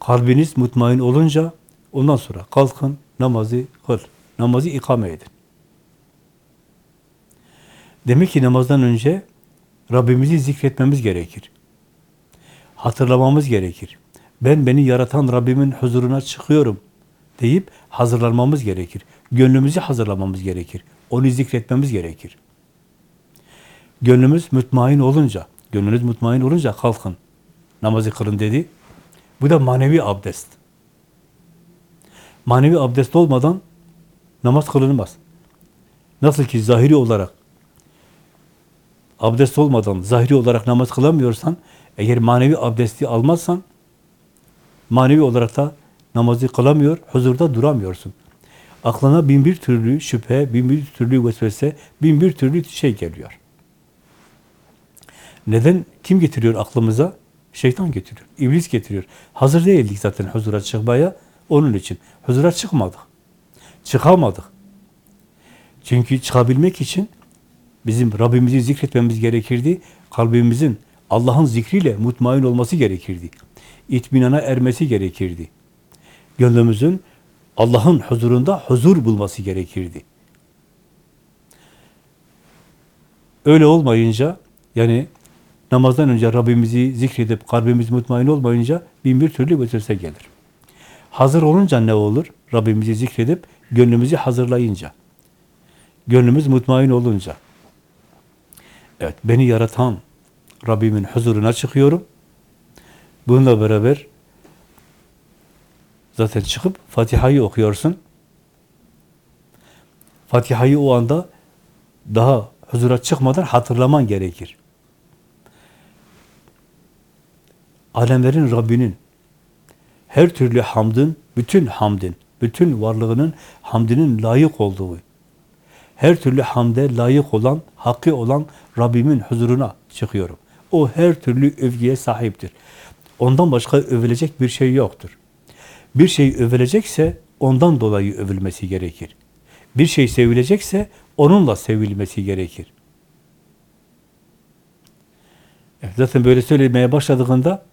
Kalbiniz mutmain olunca ondan sonra kalkın, namazı kıl. Namazı ikame edin. Demek ki namazdan önce Rabbimizi zikretmemiz gerekir. Hatırlamamız gerekir. Ben beni yaratan Rabbimin huzuruna çıkıyorum deyip hazırlanmamız gerekir. Gönlümüzü hazırlamamız gerekir. Onu zikretmemiz gerekir. Gönlümüz mutmain olunca, gönlünüz mutmain olunca kalkın. Namazı kılın dedi. Bu da manevi abdest. Manevi abdest olmadan namaz kılınmaz. Nasıl ki zahiri olarak abdest olmadan zahiri olarak namaz kılamıyorsan, eğer manevi abdesti almazsan, manevi olarak da namazı kılamıyor, huzurda duramıyorsun. Aklına bin bir türlü şüphe, bin bir türlü vesvese, bin bir türlü şey geliyor. Neden? Kim getiriyor aklımıza? Şeytan getiriyor, iblis getiriyor. Hazır değildik zaten huzura çıkmaya, onun için. Huzura çıkmadık. Çıkamadık. Çünkü çıkabilmek için bizim Rabbimizi zikretmemiz gerekirdi. Kalbimizin Allah'ın zikriyle mutmain olması gerekirdi. İtminana ermesi gerekirdi. Gönlümüzün Allah'ın huzurunda huzur bulması gerekirdi. Öyle olmayınca yani namazdan önce Rabbimizi zikredip kalbimiz mutmain olmayınca bin bir türlü vesvese gelir. Hazır olunca ne olur? Rabbimizi zikredip gönlümüzü hazırlayınca. Gönlümüz mutmain olunca. Evet, beni yaratan Rabbimin huzuruna çıkıyorum. Bununla beraber zaten çıkıp Fatiha'yı okuyorsun. Fatiha'yı o anda daha huzura çıkmadan hatırlaman gerekir. Alemlerin Rabbinin her türlü hamdın, bütün hamdin, bütün varlığının hamdinin layık olduğu, her türlü hamde layık olan, hakkı olan Rabbimin huzuruna çıkıyorum. O her türlü övgüye sahiptir. Ondan başka övülecek bir şey yoktur. Bir şey övülecekse ondan dolayı övülmesi gerekir. Bir şey sevilecekse onunla sevilmesi gerekir. Zaten böyle söylemeye başladığında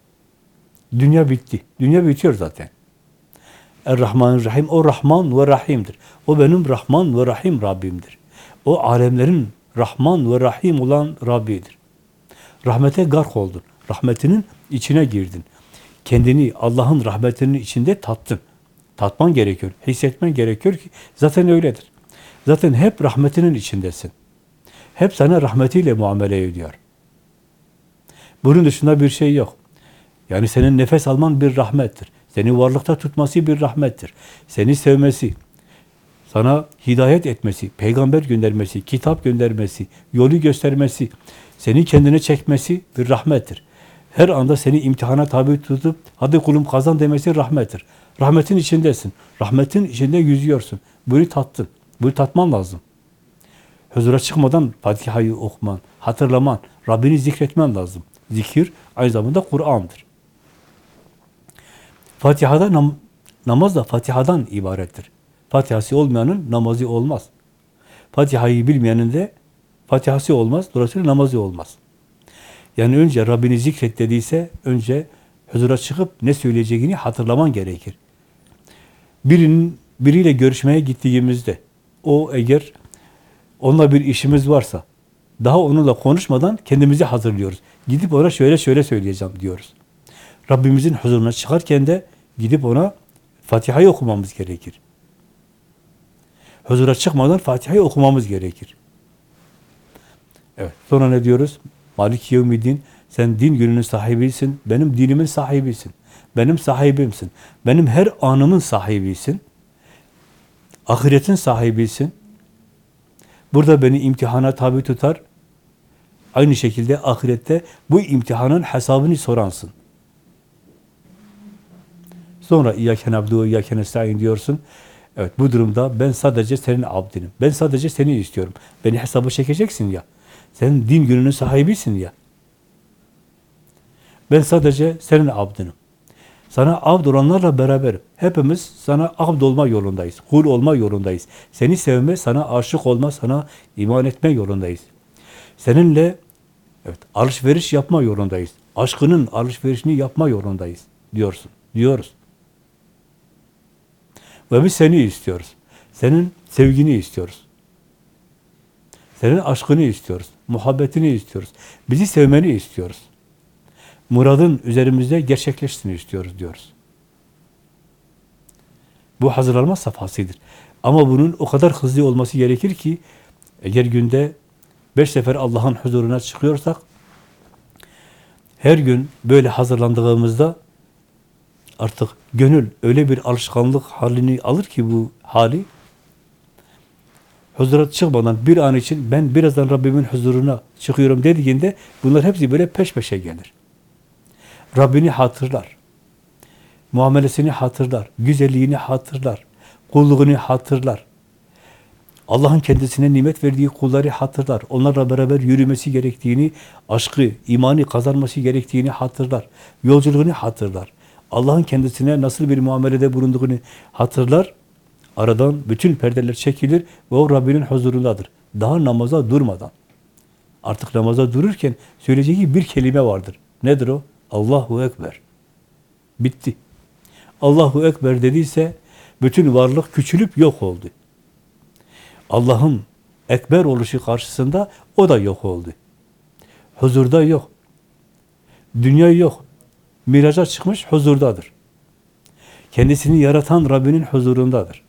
dünya bitti. Dünya bitiyor zaten. Er-Rahman Rahim o Rahman ve Rahim'dir. O benim Rahman ve Rahim Rabbimdir. O alemlerin Rahman ve Rahim olan Rabbidir. Rahmete gark oldun. Rahmetinin içine girdin. Kendini Allah'ın rahmetinin içinde tattın. Tatman gerekiyor, hissetmen gerekiyor ki zaten öyledir. Zaten hep rahmetinin içindesin. Hep sana rahmetiyle muamele ediyor. Bunun dışında bir şey yok. Yani senin nefes alman bir rahmettir. Seni varlıkta tutması bir rahmettir. Seni sevmesi, sana hidayet etmesi, peygamber göndermesi, kitap göndermesi, yolu göstermesi, seni kendine çekmesi bir rahmettir. Her anda seni imtihana tabi tutup, hadi kulum kazan demesi rahmettir. Rahmetin içindesin. Rahmetin içinde yüzüyorsun. Bunu tattın. Bunu tatman lazım. Huzura çıkmadan Fatiha'yı okuman, hatırlaman, Rabbini zikretmen lazım. Zikir aynı zamanda Kur'an'dır. Fatiha'da nam namaz da Fatiha'dan ibarettir. Fatiha'sı olmayanın namazı olmaz. Fatiha'yı bilmeyenin de Fatiha'sı olmaz, dolayısıyla namazı olmaz. Yani önce Rabbini zikret dediyse, önce huzura çıkıp ne söyleyeceğini hatırlaman gerekir. Birinin, biriyle görüşmeye gittiğimizde, o eğer onunla bir işimiz varsa, daha onunla konuşmadan kendimizi hazırlıyoruz. Gidip ona şöyle şöyle söyleyeceğim diyoruz. Rabbimizin huzuruna çıkarken de gidip ona Fatiha'yı okumamız gerekir. Huzura çıkmadan Fatiha'yı okumamız gerekir. Evet. Sonra ne diyoruz? Malik Yevmiddin, sen din gününün sahibisin, benim dinimin sahibisin. Benim sahibimsin. Benim her anımın sahibisin. Ahiretin sahibisin. Burada beni imtihana tabi tutar. Aynı şekilde ahirette bu imtihanın hesabını soransın. Sonra İyyâken abdû, İyyâken estâin diyorsun. Evet bu durumda ben sadece senin abdinim. Ben sadece seni istiyorum. Beni hesaba çekeceksin ya. Sen din gününün sahibisin ya. Ben sadece senin abdınım. Sana abd olanlarla beraberim. Hepimiz sana abd olma yolundayız. Kul olma yolundayız. Seni sevme, sana aşık olma, sana iman etme yolundayız. Seninle evet alışveriş yapma yolundayız. Aşkının alışverişini yapma yolundayız diyorsun. Diyoruz. Ve biz seni istiyoruz. Senin sevgini istiyoruz. Senin aşkını istiyoruz. Muhabbetini istiyoruz. Bizi sevmeni istiyoruz. Muradın üzerimizde gerçekleşsin istiyoruz diyoruz. Bu hazırlanma safhasıdır. Ama bunun o kadar hızlı olması gerekir ki eğer günde beş sefer Allah'ın huzuruna çıkıyorsak her gün böyle hazırlandığımızda artık gönül öyle bir alışkanlık halini alır ki bu hali huzura çıkmadan bir an için ben birazdan Rabbimin huzuruna çıkıyorum dediğinde bunlar hepsi böyle peş peşe gelir. Rabbini hatırlar. Muamelesini hatırlar. Güzelliğini hatırlar. Kulluğunu hatırlar. Allah'ın kendisine nimet verdiği kulları hatırlar. Onlarla beraber yürümesi gerektiğini, aşkı, imanı kazanması gerektiğini hatırlar. Yolculuğunu hatırlar. Allah'ın kendisine nasıl bir muamelede bulunduğunu hatırlar. Aradan bütün perdeler çekilir ve o Rabbinin huzurundadır. Daha namaza durmadan. Artık namaza dururken söyleyeceği bir kelime vardır. Nedir o? Allahu Ekber. Bitti. Allahu Ekber dediyse bütün varlık küçülüp yok oldu. Allah'ın ekber oluşu karşısında o da yok oldu. Huzurda yok. Dünya yok. Miraca çıkmış huzurdadır. Kendisini yaratan Rabbinin huzurundadır.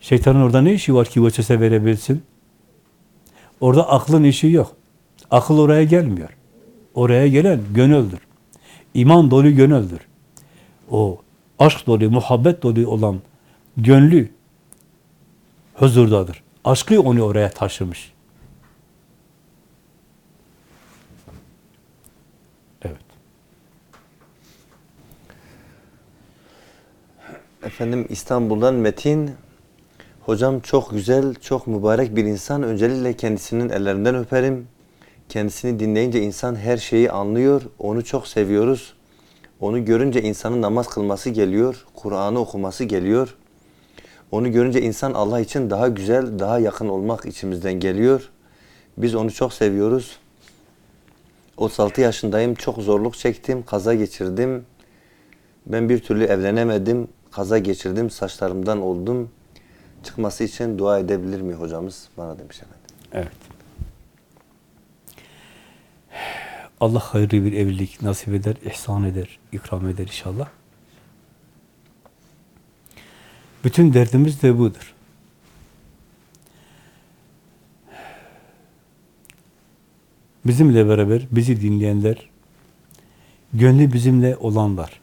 Şeytanın orada ne işi var ki vesvese verebilsin? Orada aklın işi yok. Akıl oraya gelmiyor. Oraya gelen gönüldür. İman dolu gönüldür. O aşk dolu, muhabbet dolu olan gönlü huzurdadır. Aşkı onu oraya taşımış. Efendim İstanbul'dan Metin. Hocam çok güzel, çok mübarek bir insan. Öncelikle kendisinin ellerinden öperim. Kendisini dinleyince insan her şeyi anlıyor. Onu çok seviyoruz. Onu görünce insanın namaz kılması geliyor. Kur'an'ı okuması geliyor. Onu görünce insan Allah için daha güzel, daha yakın olmak içimizden geliyor. Biz onu çok seviyoruz. 36 yaşındayım. Çok zorluk çektim. Kaza geçirdim. Ben bir türlü evlenemedim. Kaza geçirdim. Saçlarımdan oldum. Çıkması için dua edebilir mi hocamız? Bana demiş efendim. Evet. Allah hayırlı bir evlilik nasip eder, ihsan eder, ikram eder inşallah. Bütün derdimiz de budur. Bizimle beraber bizi dinleyenler, gönlü bizimle olanlar,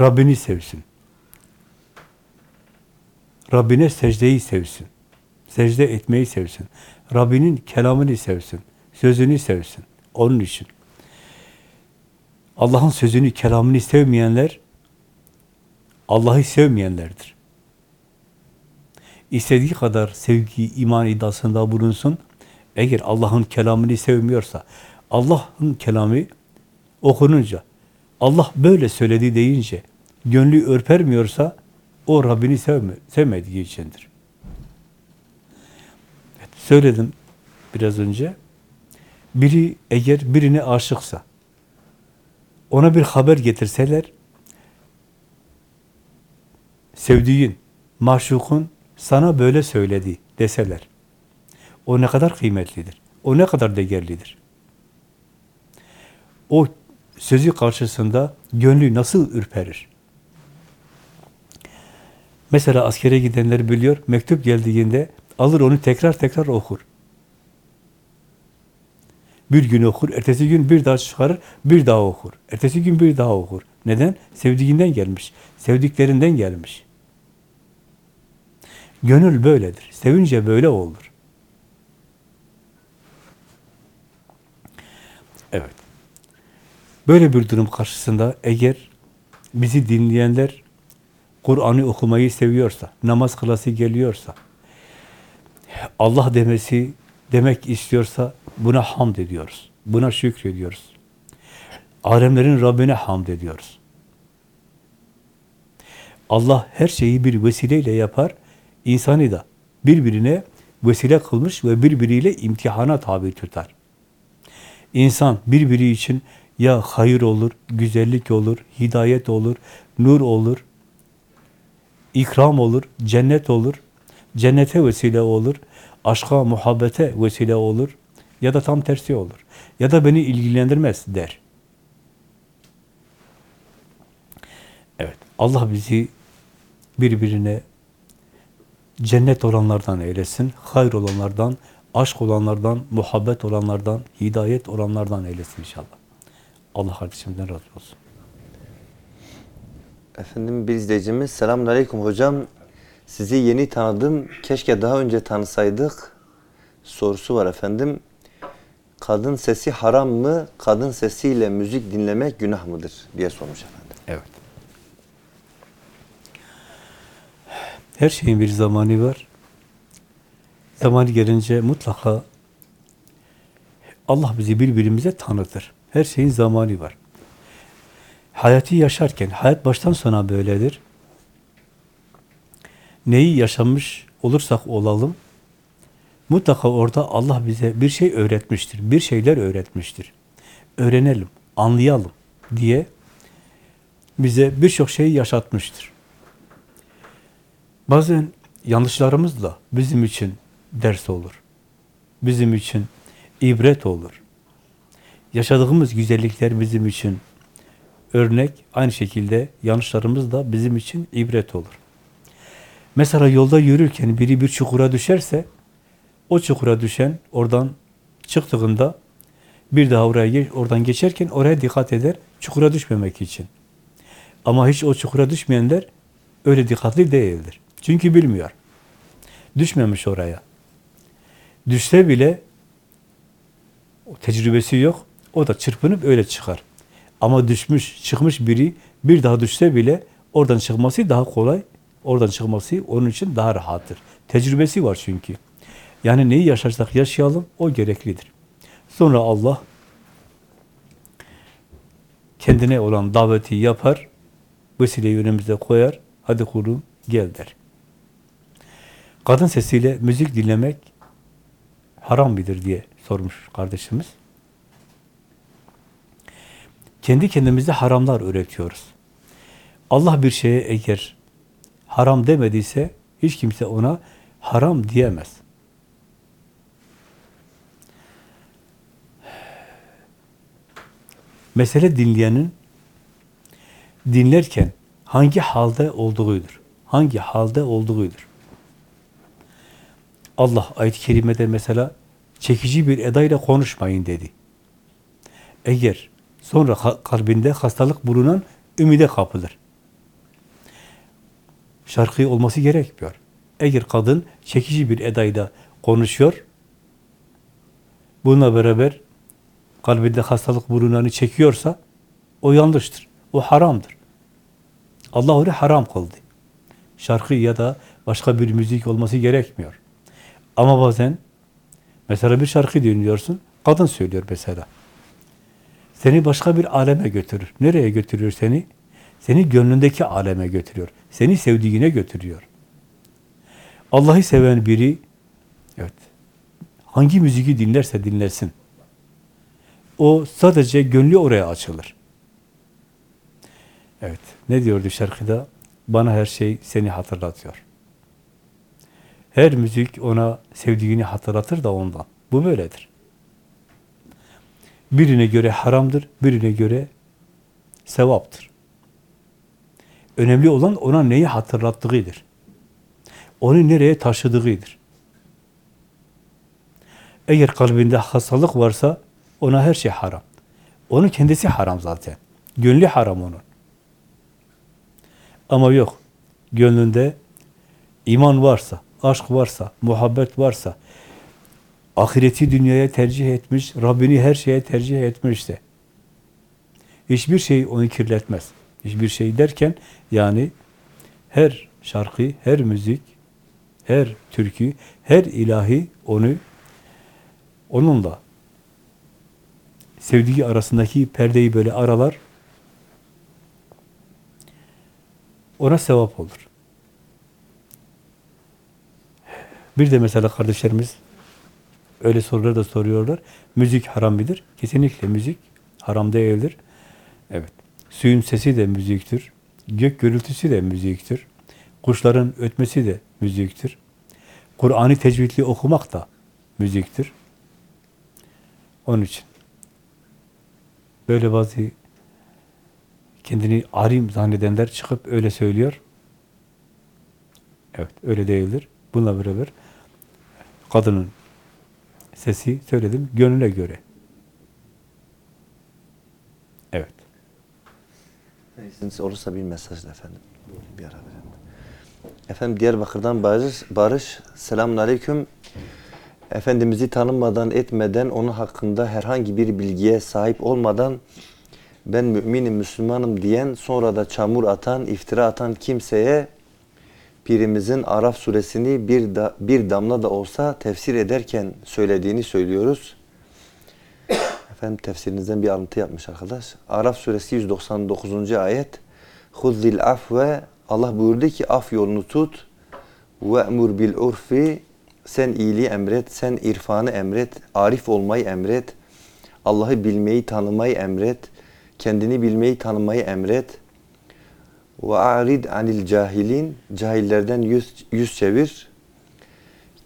Rabbini sevsin. Rabbine secdeyi sevsin. Secde etmeyi sevsin. Rabbinin kelamını sevsin. Sözünü sevsin. Onun için. Allah'ın sözünü, kelamını sevmeyenler Allah'ı sevmeyenlerdir. İstediği kadar sevgi, iman iddiasında bulunsun. Eğer Allah'ın kelamını sevmiyorsa, Allah'ın kelamı okununca, Allah böyle söyledi deyince, gönlü ürpermiyorsa, o Rabbini sevme, sevmediği içindir. Evet, söyledim biraz önce. Biri eğer birine aşıksa, ona bir haber getirseler, sevdiğin, maşukun sana böyle söyledi deseler, o ne kadar kıymetlidir, o ne kadar değerlidir. O sözü karşısında gönlü nasıl ürperir? Mesela askere gidenler biliyor, mektup geldiğinde alır onu tekrar tekrar okur. Bir gün okur, ertesi gün bir daha çıkarır, bir daha okur. Ertesi gün bir daha okur. Neden? Sevdiğinden gelmiş, sevdiklerinden gelmiş. Gönül böyledir. Sevince böyle olur. Evet. Böyle bir durum karşısında eğer bizi dinleyenler Kur'an'ı okumayı seviyorsa, namaz kılası geliyorsa, Allah demesi demek istiyorsa buna hamd ediyoruz. Buna şükrediyoruz. Alemlerin Rabbine hamd ediyoruz. Allah her şeyi bir vesileyle yapar. İnsanı da birbirine vesile kılmış ve birbiriyle imtihana tabi tutar. İnsan birbiri için ya hayır olur, güzellik olur, hidayet olur, nur olur, ikram olur, cennet olur, cennete vesile olur, aşka, muhabbete vesile olur ya da tam tersi olur. Ya da beni ilgilendirmez der. Evet, Allah bizi birbirine cennet olanlardan eylesin, hayır olanlardan, aşk olanlardan, muhabbet olanlardan, hidayet olanlardan eylesin inşallah. Allah kardeşimden razı olsun. Efendim bir izleyicimiz selamun aleyküm hocam. Sizi yeni tanıdım. Keşke daha önce tanısaydık. Sorusu var efendim. Kadın sesi haram mı? Kadın sesiyle müzik dinlemek günah mıdır? diye sormuş efendim. Evet. Her şeyin bir zamanı var. Zamanı gelince mutlaka Allah bizi birbirimize tanıtır. Her şeyin zamanı var. Hayatı yaşarken, hayat baştan sona böyledir. Neyi yaşamış olursak olalım, mutlaka orada Allah bize bir şey öğretmiştir, bir şeyler öğretmiştir. Öğrenelim, anlayalım diye bize birçok şeyi yaşatmıştır. Bazen yanlışlarımız da bizim için ders olur. Bizim için ibret olur. Yaşadığımız güzellikler bizim için örnek, aynı şekilde yanlışlarımız da bizim için ibret olur. Mesela yolda yürürken biri bir çukura düşerse, o çukura düşen oradan çıktığında bir daha oraya oradan geçerken oraya dikkat eder, çukura düşmemek için. Ama hiç o çukura düşmeyenler öyle dikkatli değildir. Çünkü bilmiyor. Düşmemiş oraya. Düşse bile o tecrübesi yok. O da çırpınıp öyle çıkar. Ama düşmüş, çıkmış biri bir daha düşse bile oradan çıkması daha kolay. Oradan çıkması onun için daha rahattır. Tecrübesi var çünkü. Yani neyi yaşarsak yaşayalım o gereklidir. Sonra Allah kendine olan daveti yapar, vesileyi önümüze koyar, hadi kulum gel der. Kadın sesiyle müzik dinlemek haram midir diye sormuş kardeşimiz. Kendi kendimize haramlar üretiyoruz. Allah bir şeye eğer haram demediyse hiç kimse ona haram diyemez. Mesele dinleyenin dinlerken hangi halde olduğudur. Hangi halde olduğudur. Allah ayet-i kerimede mesela çekici bir edayla konuşmayın dedi. Eğer sonra ka- kalbinde hastalık bulunan ümide kapılır. Şarkı olması gerekmiyor. Eğer kadın çekici bir edayla konuşuyor, bununla beraber kalbinde hastalık bulunanı çekiyorsa o yanlıştır. O haramdır. Allah onu haram kıldı. Şarkı ya da başka bir müzik olması gerekmiyor. Ama bazen mesela bir şarkı dinliyorsun, kadın söylüyor mesela. Seni başka bir aleme götürür. Nereye götürüyor seni? Seni gönlündeki aleme götürüyor. Seni sevdiğine götürüyor. Allah'ı seven biri evet hangi müziği dinlerse dinlesin. O sadece gönlü oraya açılır. Evet. Ne diyordu şarkıda? Bana her şey seni hatırlatıyor. Her müzik ona sevdiğini hatırlatır da ondan. Bu böyledir. Birine göre haramdır, birine göre sevaptır. Önemli olan ona neyi hatırlattığıdır. Onu nereye taşıdığıdır. Eğer kalbinde hastalık varsa ona her şey haram. Onun kendisi haram zaten. Gönlü haram onun. Ama yok. Gönlünde iman varsa, aşk varsa, muhabbet varsa, ahireti dünyaya tercih etmiş, Rabbini her şeye tercih etmişse, hiçbir şey onu kirletmez. Hiçbir şey derken, yani her şarkı, her müzik, her türkü, her ilahi onu onunla sevdiği arasındaki perdeyi böyle aralar, ona sevap olur. Bir de mesela kardeşlerimiz öyle sorular da soruyorlar. Müzik haram midir? Kesinlikle müzik haram değildir. Evet. Suyun sesi de müziktir. Gök gürültüsü de müziktir. Kuşların ötmesi de müziktir. Kur'an'ı tecvidli okumak da müziktir. Onun için böyle bazı kendini alim zannedenler çıkıp öyle söylüyor. Evet, öyle değildir. Bununla beraber kadının sesi söyledim gönlüne göre. Evet. İzniniz olursa bir mesaj da efendim. Bir ara verelim. Efendim Diyarbakır'dan Barış, Barış selamun aleyküm. Efendimiz'i tanımadan etmeden onun hakkında herhangi bir bilgiye sahip olmadan ben müminim, Müslümanım diyen sonra da çamur atan, iftira atan kimseye Pirimizin Araf suresini bir, da, bir damla da olsa tefsir ederken söylediğini söylüyoruz. [COUGHS] Efendim tefsirinizden bir alıntı yapmış arkadaş. Araf suresi 199. ayet. Huzzil afve Allah buyurdu ki af yolunu tut. Ve emur bil urfi sen iyiliği emret, sen irfanı emret, arif olmayı emret. Allah'ı bilmeyi, tanımayı emret. Kendini bilmeyi, tanımayı emret. Ve a'rid anil cahilin cahillerden yüz, yüz çevir.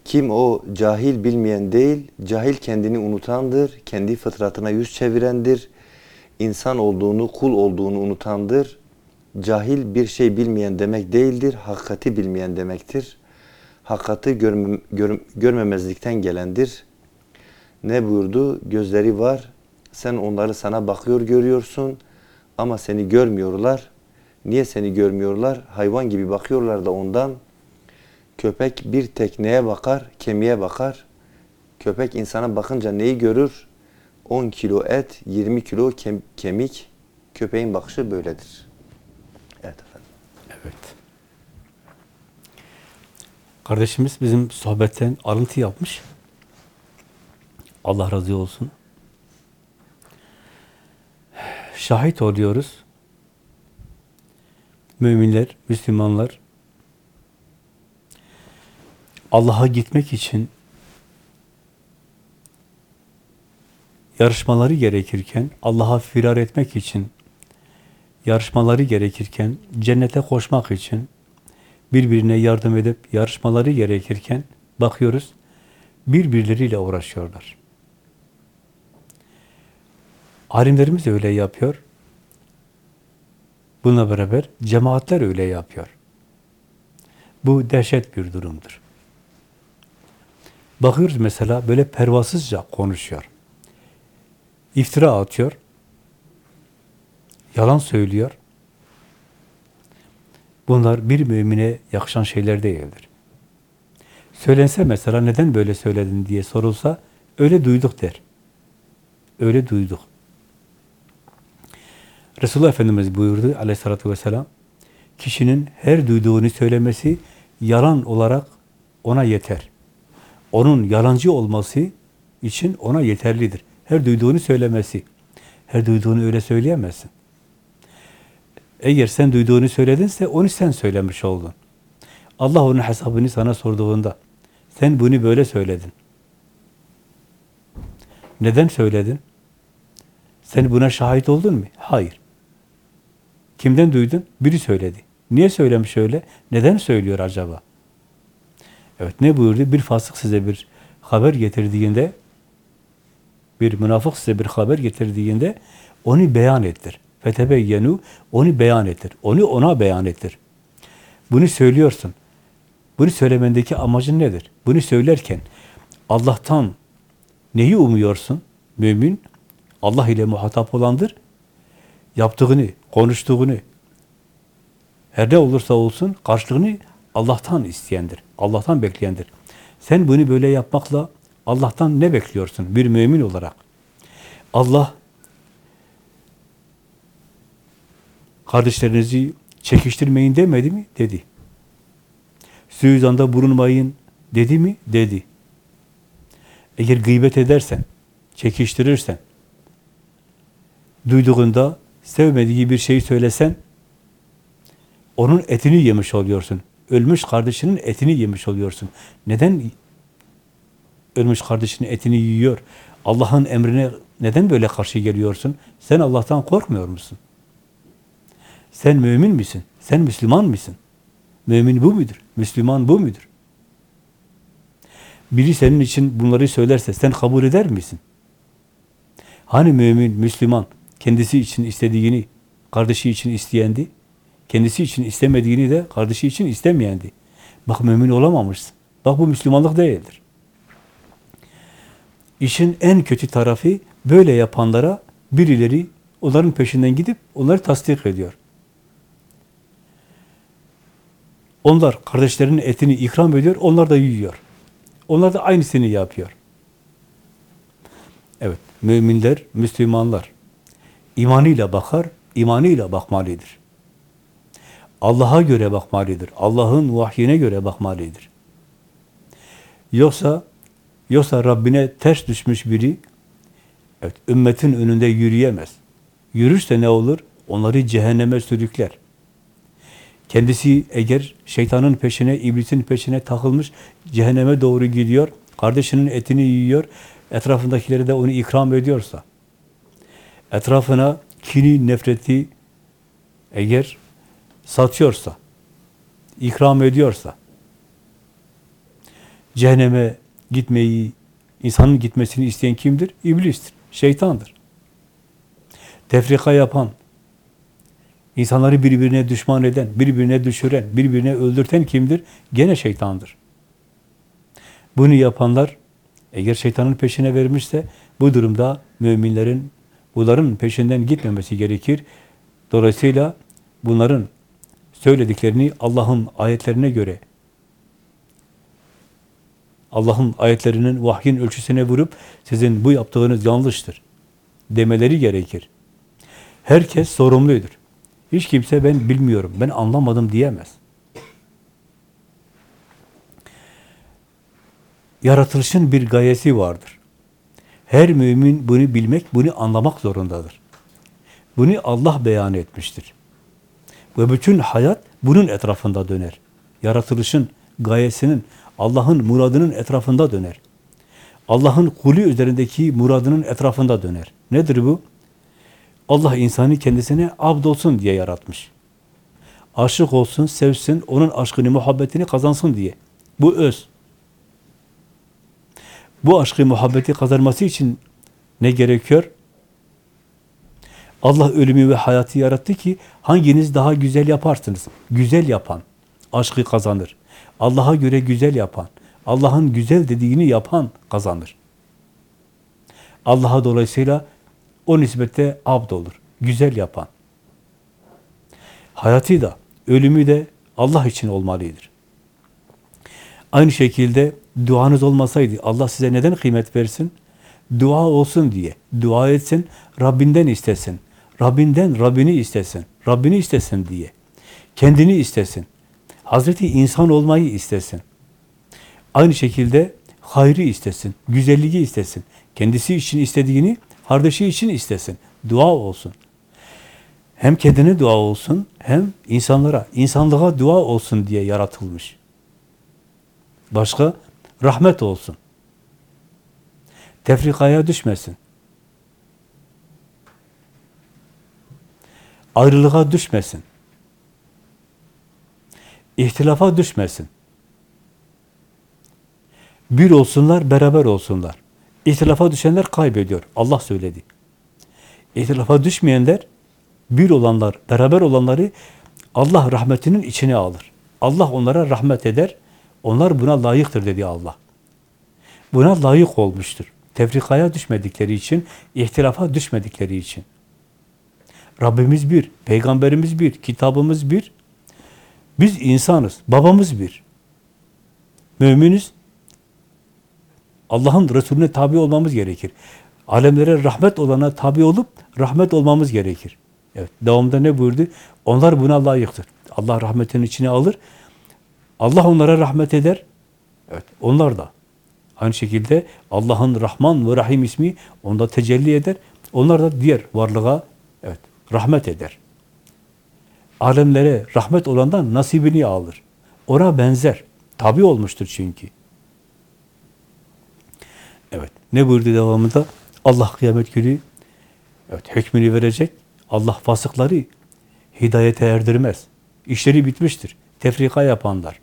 Kim o cahil bilmeyen değil, cahil kendini unutandır, kendi fıtratına yüz çevirendir. İnsan olduğunu, kul olduğunu unutandır. Cahil bir şey bilmeyen demek değildir, hakikati bilmeyen demektir. Hakikati görme, gör, görmemezlikten gelendir. Ne buyurdu? Gözleri var, sen onları sana bakıyor görüyorsun ama seni görmüyorlar. Niye seni görmüyorlar? Hayvan gibi bakıyorlar da ondan. Köpek bir tek neye bakar? Kemiğe bakar. Köpek insana bakınca neyi görür? 10 kilo et, 20 kilo kem- kemik. Köpeğin bakışı böyledir. Evet efendim. Evet. Kardeşimiz bizim sohbetten alıntı yapmış. Allah razı olsun. Şahit oluyoruz. Müminler, Müslümanlar Allah'a gitmek için yarışmaları gerekirken, Allah'a firar etmek için yarışmaları gerekirken, cennete koşmak için birbirine yardım edip yarışmaları gerekirken bakıyoruz birbirleriyle uğraşıyorlar. Alimlerimiz de öyle yapıyor. Bununla beraber cemaatler öyle yapıyor. Bu dehşet bir durumdur. Bakıyoruz mesela böyle pervasızca konuşuyor. İftira atıyor. Yalan söylüyor. Bunlar bir mümine yakışan şeyler değildir. Söylense mesela neden böyle söyledin diye sorulsa öyle duyduk der. Öyle duyduk. Resulullah Efendimiz buyurdu aleyhissalatü vesselam kişinin her duyduğunu söylemesi yalan olarak ona yeter. Onun yalancı olması için ona yeterlidir. Her duyduğunu söylemesi. Her duyduğunu öyle söyleyemezsin. Eğer sen duyduğunu söyledinse onu sen söylemiş oldun. Allah onun hesabını sana sorduğunda sen bunu böyle söyledin. Neden söyledin? Sen buna şahit oldun mu? Hayır. Kimden duydun? Biri söyledi. Niye söylemiş öyle? Neden söylüyor acaba? Evet ne buyurdu? Bir fasık size bir haber getirdiğinde bir münafık size bir haber getirdiğinde onu beyan ettir. Fetebeyyenu onu beyan ettir. Onu ona beyan ettir. Bunu söylüyorsun. Bunu söylemendeki amacın nedir? Bunu söylerken Allah'tan neyi umuyorsun? Mümin Allah ile muhatap olandır. Yaptığını, konuştuğunu her ne olursa olsun karşılığını Allah'tan isteyendir. Allah'tan bekleyendir. Sen bunu böyle yapmakla Allah'tan ne bekliyorsun bir mümin olarak? Allah kardeşlerinizi çekiştirmeyin demedi mi? Dedi. Suizanda bulunmayın dedi mi? Dedi. Eğer gıybet edersen, çekiştirirsen, duyduğunda sevmediği bir şeyi söylesen onun etini yemiş oluyorsun. Ölmüş kardeşinin etini yemiş oluyorsun. Neden ölmüş kardeşinin etini yiyor? Allah'ın emrine neden böyle karşı geliyorsun? Sen Allah'tan korkmuyor musun? Sen mümin misin? Sen Müslüman mısın? Mümin bu mudur? Müslüman bu mudur? Biri senin için bunları söylerse sen kabul eder misin? Hani mümin, Müslüman kendisi için istediğini kardeşi için isteyendi? Kendisi için istemediğini de kardeşi için istemeyendi. Bak mümin olamamışsın. Bak bu Müslümanlık değildir. İşin en kötü tarafı böyle yapanlara birileri onların peşinden gidip onları tasdik ediyor. Onlar kardeşlerinin etini ikram ediyor, onlar da yiyor. Onlar da aynısını yapıyor. Evet, müminler, Müslümanlar imanıyla bakar, imanıyla bakmalıdır. Allah'a göre bakmalıdır. Allah'ın vahyine göre bakmalıdır. Yoksa yoksa Rabbine ters düşmüş biri evet, ümmetin önünde yürüyemez. Yürürse ne olur? Onları cehenneme sürükler. Kendisi eğer şeytanın peşine, iblisin peşine takılmış, cehenneme doğru gidiyor, kardeşinin etini yiyor, etrafındakileri de onu ikram ediyorsa, etrafına kini, nefreti eğer satıyorsa, ikram ediyorsa, cehenneme gitmeyi, insanın gitmesini isteyen kimdir? İblistir, şeytandır. Tefrika yapan, insanları birbirine düşman eden, birbirine düşüren, birbirine öldürten kimdir? Gene şeytandır. Bunu yapanlar, eğer şeytanın peşine vermişse, bu durumda müminlerin bunların peşinden gitmemesi gerekir. Dolayısıyla bunların söylediklerini Allah'ın ayetlerine göre Allah'ın ayetlerinin vahyin ölçüsüne vurup sizin bu yaptığınız yanlıştır demeleri gerekir. Herkes sorumludur. Hiç kimse ben bilmiyorum, ben anlamadım diyemez. Yaratılışın bir gayesi vardır. Her mümin bunu bilmek, bunu anlamak zorundadır. Bunu Allah beyan etmiştir. Ve bütün hayat bunun etrafında döner. Yaratılışın gayesinin, Allah'ın muradının etrafında döner. Allah'ın kulü üzerindeki muradının etrafında döner. Nedir bu? Allah insanı kendisine abd olsun diye yaratmış. Aşık olsun, sevsin, onun aşkını, muhabbetini kazansın diye. Bu öz. Bu aşkı, muhabbeti kazanması için ne gerekiyor? Allah ölümü ve hayatı yarattı ki hanginiz daha güzel yaparsınız? Güzel yapan aşkı kazanır. Allah'a göre güzel yapan, Allah'ın güzel dediğini yapan kazanır. Allah'a dolayısıyla o nisbette abd olur. Güzel yapan. Hayatı da, ölümü de Allah için olmalıdır. Aynı şekilde duanız olmasaydı Allah size neden kıymet versin? Dua olsun diye. Dua etsin, Rabbinden istesin. Rabbinden Rabbini istesin. Rabbini istesin diye. Kendini istesin. Hazreti insan olmayı istesin. Aynı şekilde hayrı istesin, güzelliği istesin. Kendisi için istediğini kardeşi için istesin. Dua olsun. Hem kendine dua olsun, hem insanlara, insanlığa dua olsun diye yaratılmış. Başka? Rahmet olsun. Tefrikaya düşmesin. Ayrılığa düşmesin. İhtilafa düşmesin. Bir olsunlar, beraber olsunlar. İhtilafa düşenler kaybediyor. Allah söyledi. İhtilafa düşmeyenler, bir olanlar, beraber olanları Allah rahmetinin içine alır. Allah onlara rahmet eder. Onlar buna layıktır dedi Allah. Buna layık olmuştur. Tefrikaya düşmedikleri için, ihtilafa düşmedikleri için. Rabbimiz bir, peygamberimiz bir, kitabımız bir. Biz insanız, babamız bir. Müminiz, Allah'ın Resulüne tabi olmamız gerekir. Alemlere rahmet olana tabi olup rahmet olmamız gerekir. Evet, devamında ne buyurdu? Onlar buna layıktır. Allah rahmetinin içine alır. Allah onlara rahmet eder. Evet, onlar da. Aynı şekilde Allah'ın Rahman ve Rahim ismi onda tecelli eder. Onlar da diğer varlığa rahmet eder. Alemlere rahmet olandan nasibini alır. Ona benzer. Tabi olmuştur çünkü. Evet. Ne buyurdu devamında? Allah kıyamet günü evet, hükmünü verecek. Allah fasıkları hidayete erdirmez. İşleri bitmiştir. Tefrika yapanlar.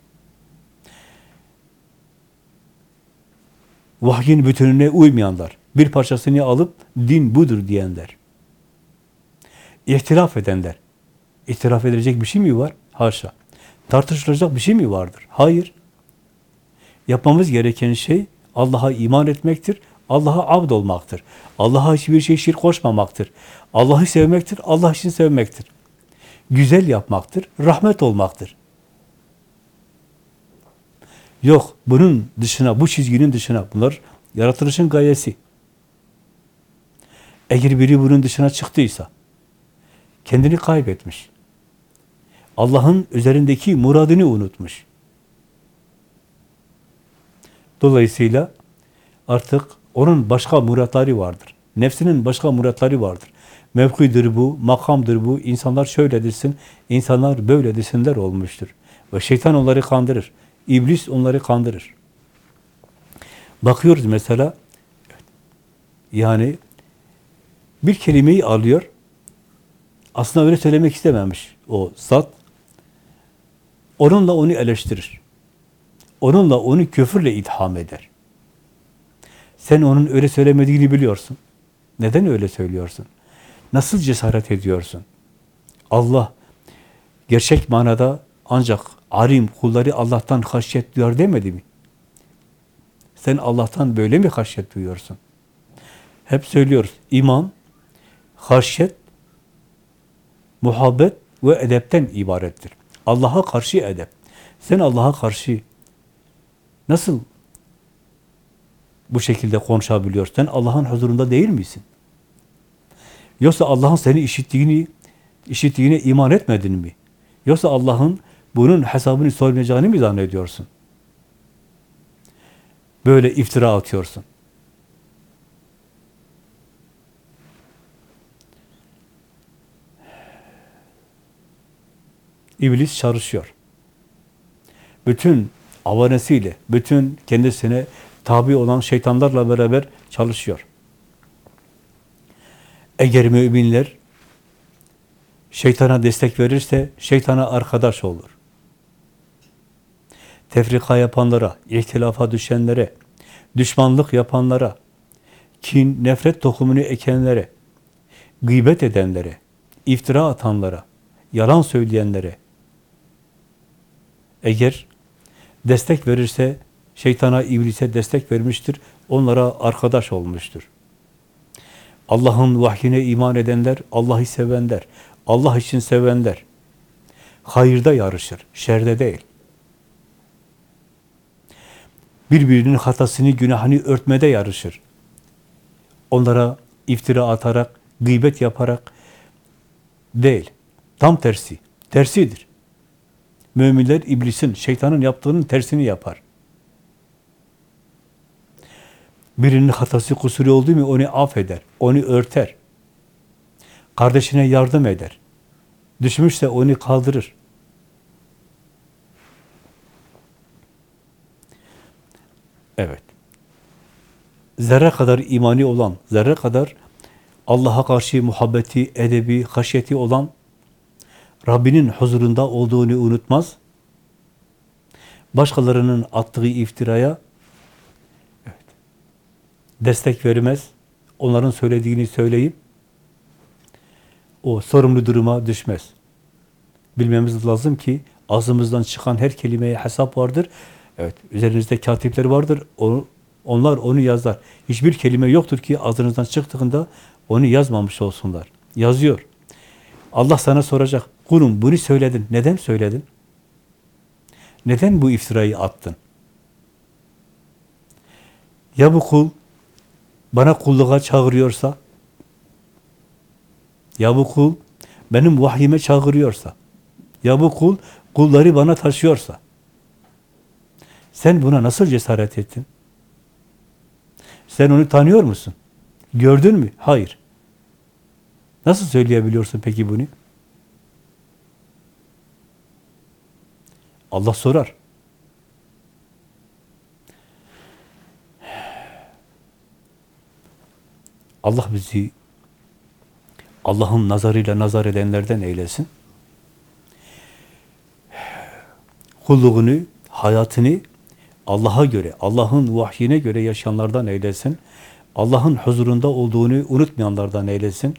Vahyin bütününe uymayanlar. Bir parçasını alıp din budur diyenler. İhtilaf edenler. İhtilaf edilecek bir şey mi var? Haşa. Tartışılacak bir şey mi vardır? Hayır. Yapmamız gereken şey Allah'a iman etmektir. Allah'a abd olmaktır. Allah'a hiçbir şey şirk koşmamaktır. Allah'ı sevmektir. Allah için sevmektir. Güzel yapmaktır. Rahmet olmaktır. Yok, bunun dışına, bu çizginin dışına, bunlar yaratılışın gayesi. Eğer biri bunun dışına çıktıysa, kendini kaybetmiş. Allah'ın üzerindeki muradını unutmuş. Dolayısıyla artık onun başka muratları vardır. Nefsinin başka muratları vardır. Mevkidir bu, makamdır bu, insanlar şöyle desin, insanlar böyle desinler olmuştur. Ve şeytan onları kandırır. İblis onları kandırır. Bakıyoruz mesela, yani bir kelimeyi alıyor, aslında öyle söylemek istememiş o zat. Onunla onu eleştirir. Onunla onu küfürle itham eder. Sen onun öyle söylemediğini biliyorsun. Neden öyle söylüyorsun? Nasıl cesaret ediyorsun? Allah gerçek manada ancak alim kulları Allah'tan haşyet duyar demedi mi? Sen Allah'tan böyle mi haşyet duyuyorsun? Hep söylüyoruz. İman, haşyet, muhabbet ve edepten ibarettir. Allah'a karşı edep. Sen Allah'a karşı nasıl bu şekilde konuşabiliyorsun? Sen Allah'ın huzurunda değil misin? Yoksa Allah'ın seni işittiğini işittiğine iman etmedin mi? Yoksa Allah'ın bunun hesabını sormayacağını mı zannediyorsun? Böyle iftira atıyorsun. İblis çalışıyor. Bütün avanesiyle, bütün kendisine tabi olan şeytanlarla beraber çalışıyor. Eğer müminler şeytana destek verirse şeytana arkadaş olur. Tefrika yapanlara, ihtilafa düşenlere, düşmanlık yapanlara, kin, nefret tohumunu ekenlere, gıybet edenlere, iftira atanlara, yalan söyleyenlere, eğer destek verirse, şeytana, iblise destek vermiştir, onlara arkadaş olmuştur. Allah'ın vahyine iman edenler, Allah'ı sevenler, Allah için sevenler, hayırda yarışır, şerde değil. Birbirinin hatasını, günahını örtmede yarışır. Onlara iftira atarak, gıybet yaparak değil. Tam tersi, tersidir. Müminler iblisin, şeytanın yaptığının tersini yapar. Birinin hatası, kusuru oldu mu onu affeder, onu örter. Kardeşine yardım eder. Düşmüşse onu kaldırır. Evet. Zerre kadar imani olan, zerre kadar Allah'a karşı muhabbeti, edebi, haşyeti olan Rabbinin huzurunda olduğunu unutmaz. Başkalarının attığı iftiraya evet, destek vermez. Onların söylediğini söyleyip o sorumlu duruma düşmez. Bilmemiz lazım ki ağzımızdan çıkan her kelimeye hesap vardır. Evet, üzerinizde katipler vardır. Onlar onu yazar. Hiçbir kelime yoktur ki ağzınızdan çıktığında onu yazmamış olsunlar. Yazıyor. Allah sana soracak. Kulum bunu söyledin. Neden söyledin? Neden bu iftirayı attın? Ya bu kul bana kulluğa çağırıyorsa, ya bu kul benim vahyime çağırıyorsa, ya bu kul kulları bana taşıyorsa, sen buna nasıl cesaret ettin? Sen onu tanıyor musun? Gördün mü? Hayır. Nasıl söyleyebiliyorsun peki bunu? Allah sorar. Allah bizi Allah'ın nazarıyla nazar edenlerden eylesin. Kulluğunu, hayatını Allah'a göre, Allah'ın vahyine göre yaşayanlardan eylesin. Allah'ın huzurunda olduğunu unutmayanlardan eylesin.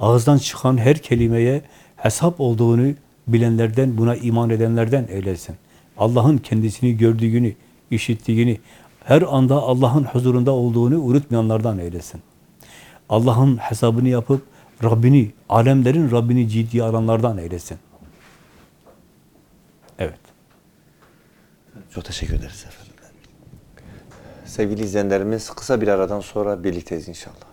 Ağızdan çıkan her kelimeye hesap olduğunu bilenlerden, buna iman edenlerden eylesin. Allah'ın kendisini gördüğünü, işittiğini, her anda Allah'ın huzurunda olduğunu unutmayanlardan eylesin. Allah'ın hesabını yapıp Rabbini, alemlerin Rabbini ciddiye alanlardan eylesin. Çok teşekkür ederiz efendim. Sevgili izleyenlerimiz kısa bir aradan sonra birlikteyiz inşallah.